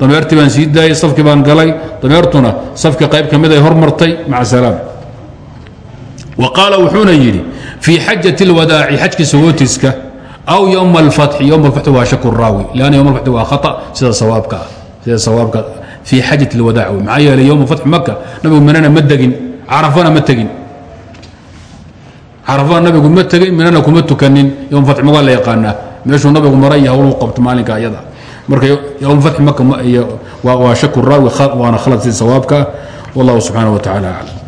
dameertii baan sii daayay safkii baan galay dameertuna safka qayb ka mid ay hormartay maca salaam wa qaala wuxuuna yidhi fii xajaة اlwadaaci xajkii sagootiska aw ywma اlfatxi ywm اlfatxi waa shaku raawi lanna ywm اlfatxi waa khata sida sawaabka ah sida sawaabka fii xajat اlwadaac wey maxaa yeelay yowma fatxi maka nabigu minana ma degin carafana ma tegin carafaa nabigu ma tegin minana kuma tukanin. Magaa la yaqaanaa. Meeshuu nabigu mara iyo hawluu qabto maalinka ayada. Marka ywm fatxi maka waa shaku raawi waana khalad si sawaabka. Wallahu subxaana wa tacala aclam